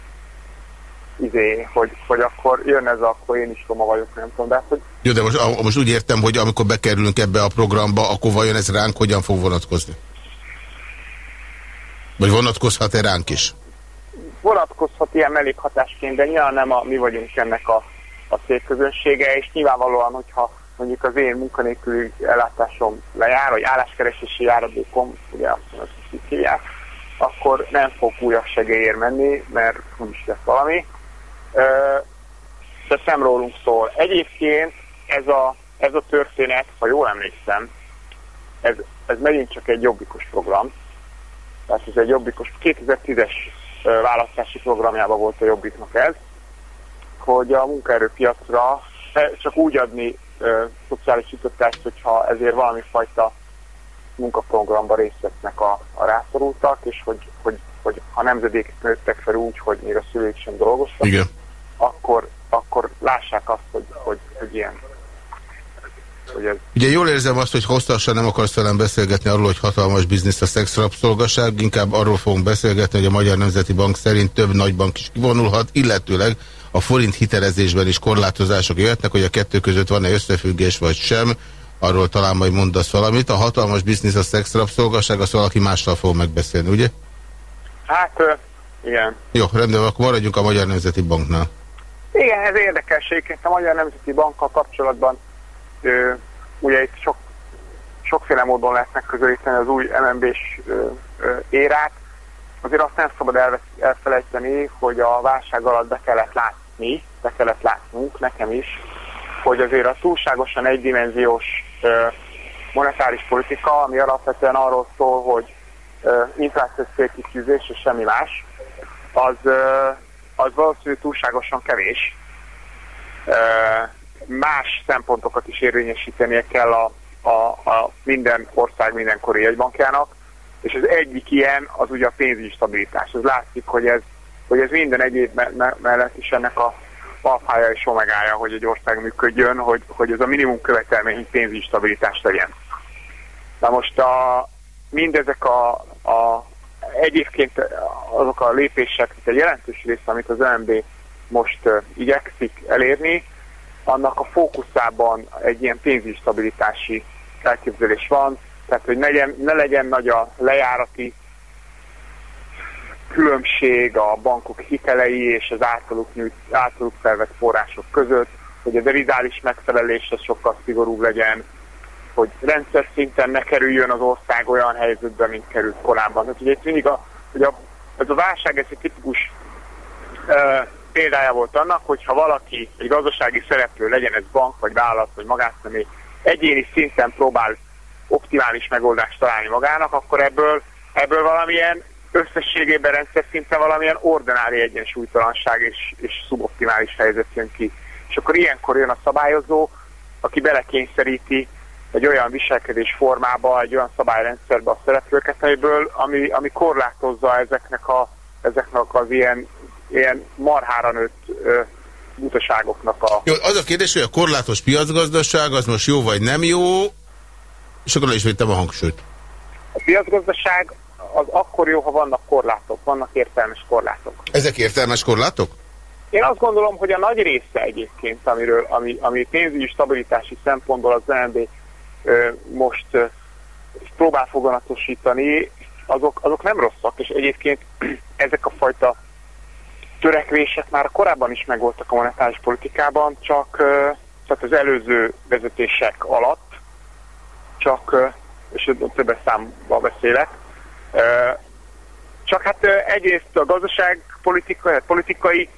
izé, hogy, hogy akkor jön ez, akkor én is roma vagyok, nem tudom, de hát, hogy... Jó, de most, most úgy értem, hogy amikor bekerülünk ebbe a programba, akkor vajon ez ránk hogyan fog vonatkozni? Vagy vonatkozhat-e ránk is? Vonatkozhat ilyen mellékhatásként, de nyilván nem a, mi vagyunk ennek a, a szép közönsége, és nyilvánvalóan, hogyha mondjuk az én munkanélküli ellátásom lejár, vagy álláskeresési járadékom, ugye azt mondom, hogy akkor nem fog újabb segélyért menni, mert úgyis lesz valami de nem rólunk szól. Egyébként ez a, ez a történet, ha jól emlékszem, ez, ez megint csak egy jobbikos program. Tehát ez egy jobbikos, 2010-es választási programjában volt a jobbiknak ez, hogy a munkaerőpiacra csak úgy adni ö, szociális juttatást, hogyha ezért valami fajta munkaprogramba részt vesznek a, a rászorultak, és hogy, hogy, hogy ha nemzedékek nőttek fel úgy, hogy még a szülők sem dolgoztak, Igen akkor, akkor lássák azt, hogy, hogy, hogy ilyen. Hogy ez... Ugye jól érzem azt, hogy hosszasan nem akarsz velem beszélgetni arról, hogy hatalmas biznisz a szexrapszolgaság, inkább arról fogunk beszélgetni, hogy a Magyar Nemzeti Bank szerint több nagybank is kivonulhat, illetőleg a forint hitelezésben is korlátozások jöhetnek, hogy a kettő között van-e összefüggés vagy sem, arról talán majd mondasz valamit. A hatalmas biznisz a szexrapszolgaság, azt valaki mással fog megbeszélni, ugye? Hát, igen. Jó, rendben, akkor maradjunk a Magyar Nemzeti Banknál. Igen, ez érdekességként a Magyar Nemzeti Bankkal kapcsolatban ugye itt sok, sokféle módon lehet megközelíteni az új MNB-s érát. Azért azt nem szabad elvesz, elfelejteni, hogy a válság alatt be kellett látni, be kellett látnunk, nekem is, hogy azért a túlságosan egydimenziós monetáris politika, ami alapvetően arról szól, hogy inflációs célkitűzés és semmi más, az, az valószínűleg túlságosan kevés. Más szempontokat is érvényesítenie kell a, a, a minden ország mindenkori jegybankjának, és az egyik ilyen az ugye a pénzügyi stabilitás. Ez látszik, hogy ez, hogy ez minden egyéb me me mellett is ennek a alfája és omegája, hogy egy ország működjön, hogy, hogy ez a minimum követelmény pénzügyi stabilitás legyen. Na most a, mindezek a, a egyébként azok a lépések, egy jelentős része, amit az OMB most igyekszik elérni, annak a fókuszában egy ilyen pénzügyi stabilitási elképzelés van, tehát hogy ne legyen, ne legyen nagy a lejárati különbség a bankok hitelei és az általuk, nyújt, általuk felvett források között, hogy a deridális megfelelés az sokkal szigorúbb legyen, hogy rendszer szinten ne kerüljön az ország olyan helyzetbe, mint került korábban. Tehát ugye itt mindig a, hogy a, ez a válság ez egy tipikus uh, példája volt annak, hogy ha valaki, egy gazdasági szereplő, legyen ez bank, vagy vállalat, vagy magánszemély, egyéni szinten próbál optimális megoldást találni magának, akkor ebből, ebből valamilyen összességében rendszer szinten valamilyen ordinári egyensúlytalanság és, és szuboptimális helyzet jön ki. És akkor ilyenkor jön a szabályozó, aki belekényszeríti egy olyan viselkedés formába, egy olyan szabályrendszerbe a szereplőket, amiből, ami, ami korlátozza ezeknek, a, ezeknek az ilyen, ilyen marhára nőtt ö, butaságoknak a... Jó, az a kérdés, hogy a korlátos piacgazdaság az most jó vagy nem jó, és akkor is vettem a hangsúlyt. A piacgazdaság az akkor jó, ha vannak korlátok, vannak értelmes korlátok. Ezek értelmes korlátok? Én azt gondolom, hogy a nagy része egyébként, amiről, ami, ami pénzügyi stabilitási szempontból az ZNB most ö, próbál foganatosítani, azok, azok nem rosszak, és egyébként ezek a fajta törekvések már korábban is megvoltak a monetáris politikában, csak tehát az előző vezetések alatt, csak, és többes számba beszélek, csak hát egyrészt a gazdaság politikai, politikai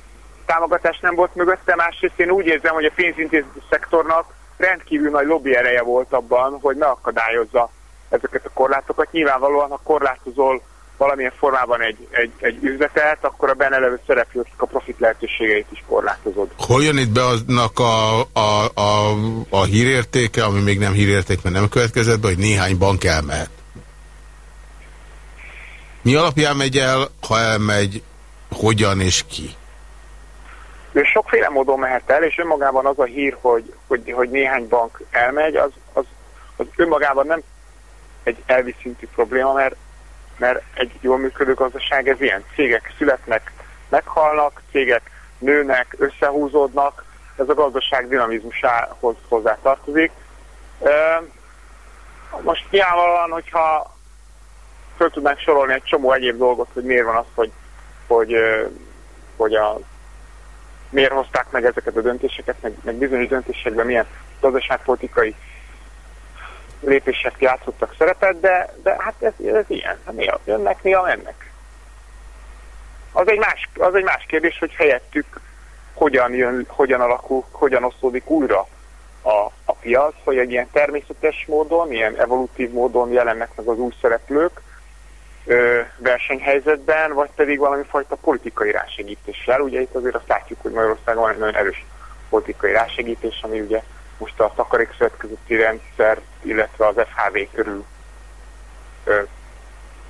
támogatás nem volt mögötte, másrészt én úgy érzem, hogy a pénzintézeti szektornak rendkívül nagy lobby ereje volt abban, hogy megakadályozza ezeket a korlátokat. Nyilvánvalóan, ha korlátozol valamilyen formában egy, egy, egy üzletet, akkor a benne levő szereplőknek a profit lehetőségeit is korlátozod. Hol jön itt be aznak a, a, a, a hírértéke, ami még nem hírérték, mert nem következett be, hogy néhány bank elmehet? Mi alapján megy el, ha elmegy, hogyan és ki? Ő sokféle módon mehet el, és önmagában az a hír, hogy, hogy, hogy néhány bank elmegy, az, az, az önmagában nem egy elviszintű probléma, mert mert egy jól működő gazdaság ez ilyen. Cégek születnek, meghalnak, cégek nőnek, összehúzódnak, ez a gazdaság dinamizmusához hozzá tartozik. Most nyilvánvalóan, hogyha föl tudnánk sorolni egy csomó egyéb dolgot, hogy miért van az, hogy, hogy, hogy a, miért hozták meg ezeket a döntéseket, meg, meg bizonyos döntésekben milyen gazdaságpolitikai lépések játszottak szerepet, de, de hát ez, ez ilyen. Hát néha jönnek, néha mennek. Az egy, más, az egy más kérdés, hogy helyettük hogyan, jön, hogyan alakul, hogyan osztódik újra a, a piac, hogy egy ilyen természetes módon, ilyen evolutív módon jelennek meg az új szereplők ö, versenyhelyzetben, vagy pedig valami fajta politikai rásegítéssel. Ugye itt azért azt látjuk, hogy Magyarországon van egy nagyon erős politikai rásegítés, ami ugye most a takarékszövetkezeti rendszer, illetve az FHV körül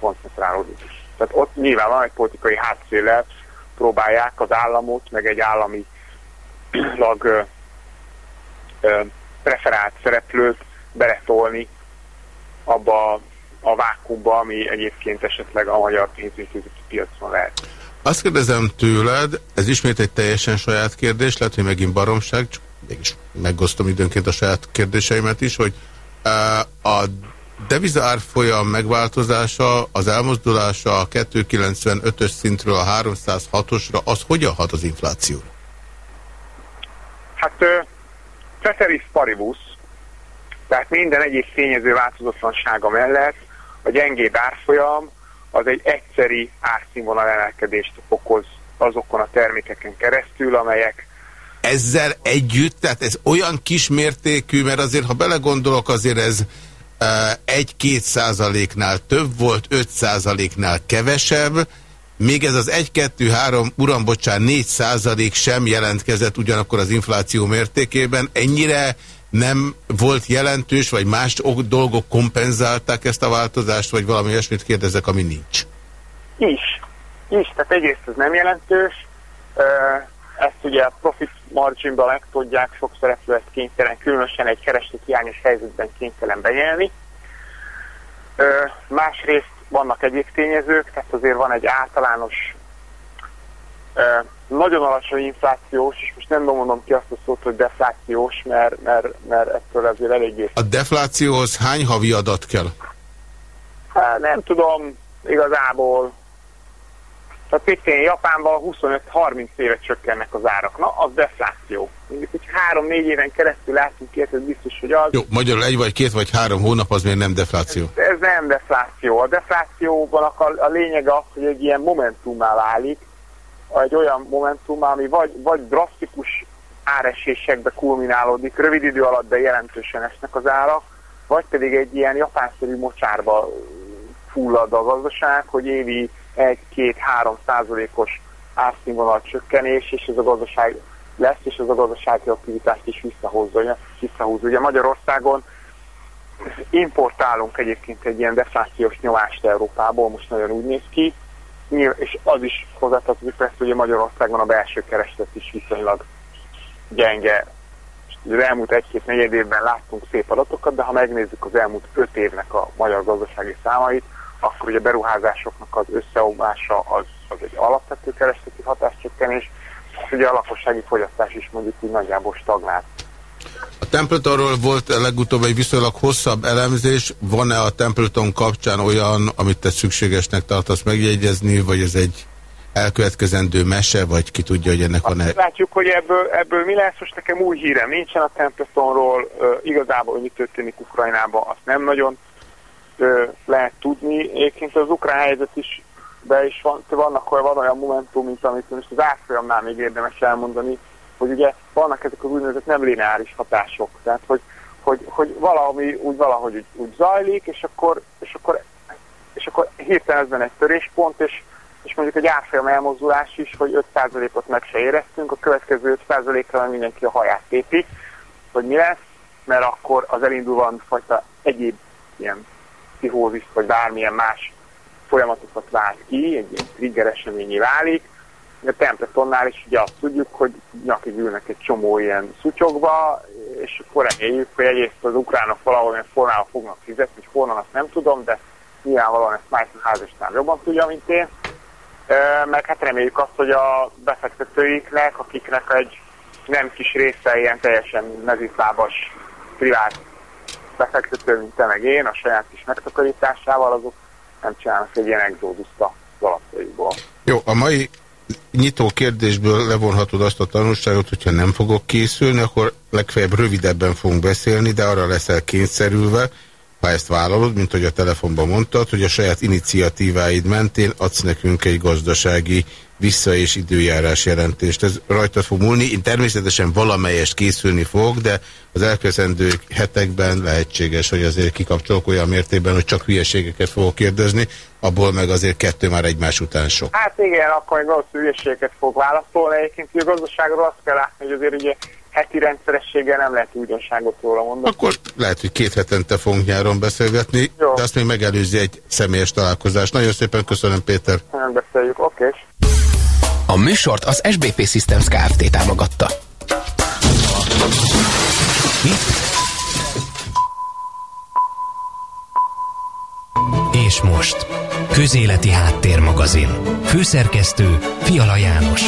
koncentrálódik. Tehát ott nyilván van egy politikai hátszéle, próbálják az államot, meg egy állami lag preferált szereplőt beletolni abba a vákumba, ami egyébként esetleg a magyar pénzügyi piacon lehet. Azt kérdezem tőled, ez ismét egy teljesen saját kérdés, lehet, hogy megint baromság, csak mégis megosztom időnként a saját kérdéseimet is, hogy a deviza árfolyam megváltozása, az elmozdulása a 295-ös szintről a 306-osra, az hogyan hat az inflációra? Hát ceteris paribus, tehát minden egyéb tényező változatlansága mellett a gyengébb árfolyam az egy egyszeri árszínvonal emelkedést okoz azokon a termékeken keresztül, amelyek ezzel együtt, tehát ez olyan kismértékű, mert azért, ha belegondolok, azért ez egy-két százaléknál több volt, öt százaléknál kevesebb, még ez az 1-2-3, uram, bocsán, 4 százalék sem jelentkezett ugyanakkor az infláció mértékében. Ennyire nem volt jelentős, vagy más dolgok kompenzálták ezt a változást, vagy valami olyasmit kérdezek, ami nincs? Is. Is. Tehát egyrészt ez nem jelentős. Ezt ugye a profit marginban megtudják, sok szereplő ezt kénytelen, különösen egy kereslet hiányos helyzetben kénytelen bejelni. Másrészt vannak egyéb tényezők, tehát azért van egy általános nagyon alacsony inflációs, és most nem mondom ki azt a szót, hogy deflációs, mert, mert, mert ettől azért eléggé... A deflációhoz hány havi adat kell? Hát, nem tudom, igazából Tehát itt Japánban 25-30 éve csökkennek az árak. Na, az defláció. Mondjuk, hogy három-négy éven keresztül látunk ilyet, ez biztos, hogy az... Jó, magyarul egy vagy két vagy három hónap az még nem defláció. Ez, ez nem defláció. A deflációban a, a lényeg az, hogy egy ilyen momentumá válik, egy olyan momentum, ami vagy, vagy drasztikus áresésekbe kulminálódik, rövid idő alatt, de jelentősen esnek az árak, vagy pedig egy ilyen japánszerű mocsárba fullad a gazdaság, hogy évi 1-2-3 százalékos árszínvonal csökkenés, és ez a gazdaság lesz, és ez a gazdasági aktivitást is visszahozza. visszahozza. Ugye Magyarországon importálunk egyébként egy ilyen deflációs nyomást Európából, most nagyon úgy néz ki, és az is hozzátartozik persze, hogy Magyarországon a belső kereslet is viszonylag gyenge. Az elmúlt egy-két negyed évben láttunk szép adatokat, de ha megnézzük az elmúlt öt évnek a magyar gazdasági számait, akkor ugye a beruházásoknak az összeomlása az, az egy alapvető keresleti hatáscsökkenés, és ugye a lakossági fogyasztás is mondjuk úgy nagyjából stagnált. A Templetonról volt legutóbb egy viszonylag hosszabb elemzés. Van-e a Templeton kapcsán olyan, amit te szükségesnek tartasz megjegyezni, vagy ez egy elkövetkezendő mese, vagy ki tudja, hogy ennek van-e... Látjuk, hogy ebből, ebből mi lesz, most nekem új hírem nincsen a Templetonról, uh, igazából, hogy mi történik Ukrajnában, azt nem nagyon lehet tudni. Egyébként az ukrán helyzet is, de is van, vannak van olyan momentum, mint amit most az árfolyamnál még érdemes elmondani, hogy ugye vannak ezek az úgynevezett nem lineáris hatások, tehát hogy, hogy, hogy valami úgy valahogy úgy, úgy zajlik, és akkor, és akkor, és akkor hirtelen ez egy töréspont, és, és mondjuk egy árfolyam elmozdulás is, hogy 5%-ot meg se éreztünk, a következő 5%-ra mindenki a haját tépi, hogy mi lesz, mert akkor az elindul valami fajta egyéb ilyen pszichózis, vagy bármilyen más folyamatokat vált ki, egy ilyen trigger eseményi válik, a Templetonnál is ugye azt tudjuk, hogy nyakig ülnek egy csomó ilyen szutyokba, és akkor reméljük, hogy egyrészt az ukránok valamilyen formában fognak fizetni, hogy honnan azt nem tudom, de nyilvánvalóan ezt Michael Házistán jobban tudja, mint én. Meg hát reméljük azt, hogy a befektetőiknek, akiknek egy nem kis része ilyen teljesen mezitlábas privát befektető, mint te meg én, a saját kis megtakarításával, azok nem csinálnak egy ilyen exóduszt a alapjaikból. Jó, a mai nyitó kérdésből levonhatod azt a tanulságot, hogyha nem fogok készülni, akkor legfeljebb rövidebben fogunk beszélni, de arra leszel kényszerülve, ha ezt vállalod, mint hogy a telefonban mondtad, hogy a saját iniciatíváid mentén adsz nekünk egy gazdasági vissza- és időjárás jelentést. Ez rajtad fog múlni. Én természetesen valamelyest készülni fog, de az elkövetkezendő hetekben lehetséges, hogy azért kikapcsolok olyan mértékben, hogy csak hülyeségeket fogok kérdezni, abból meg azért kettő már egymás után sok. Hát igen, akkor még valószínű hülyeségeket fog válaszolni. Egyébként a gazdaságról azt kell látni, hogy azért ugye heti rendszerességgel nem lehet újdonságot róla mondani. Akkor lehet, hogy két hetente fogunk nyáron beszélgetni, Jó. de azt még megelőzi egy személyes találkozás. Nagyon szépen köszönöm, Péter. Nem beszéljük, oké. A műsort az SBP Systems Kft. támogatta. És most, Közéleti Háttérmagazin. Főszerkesztő Fiala János.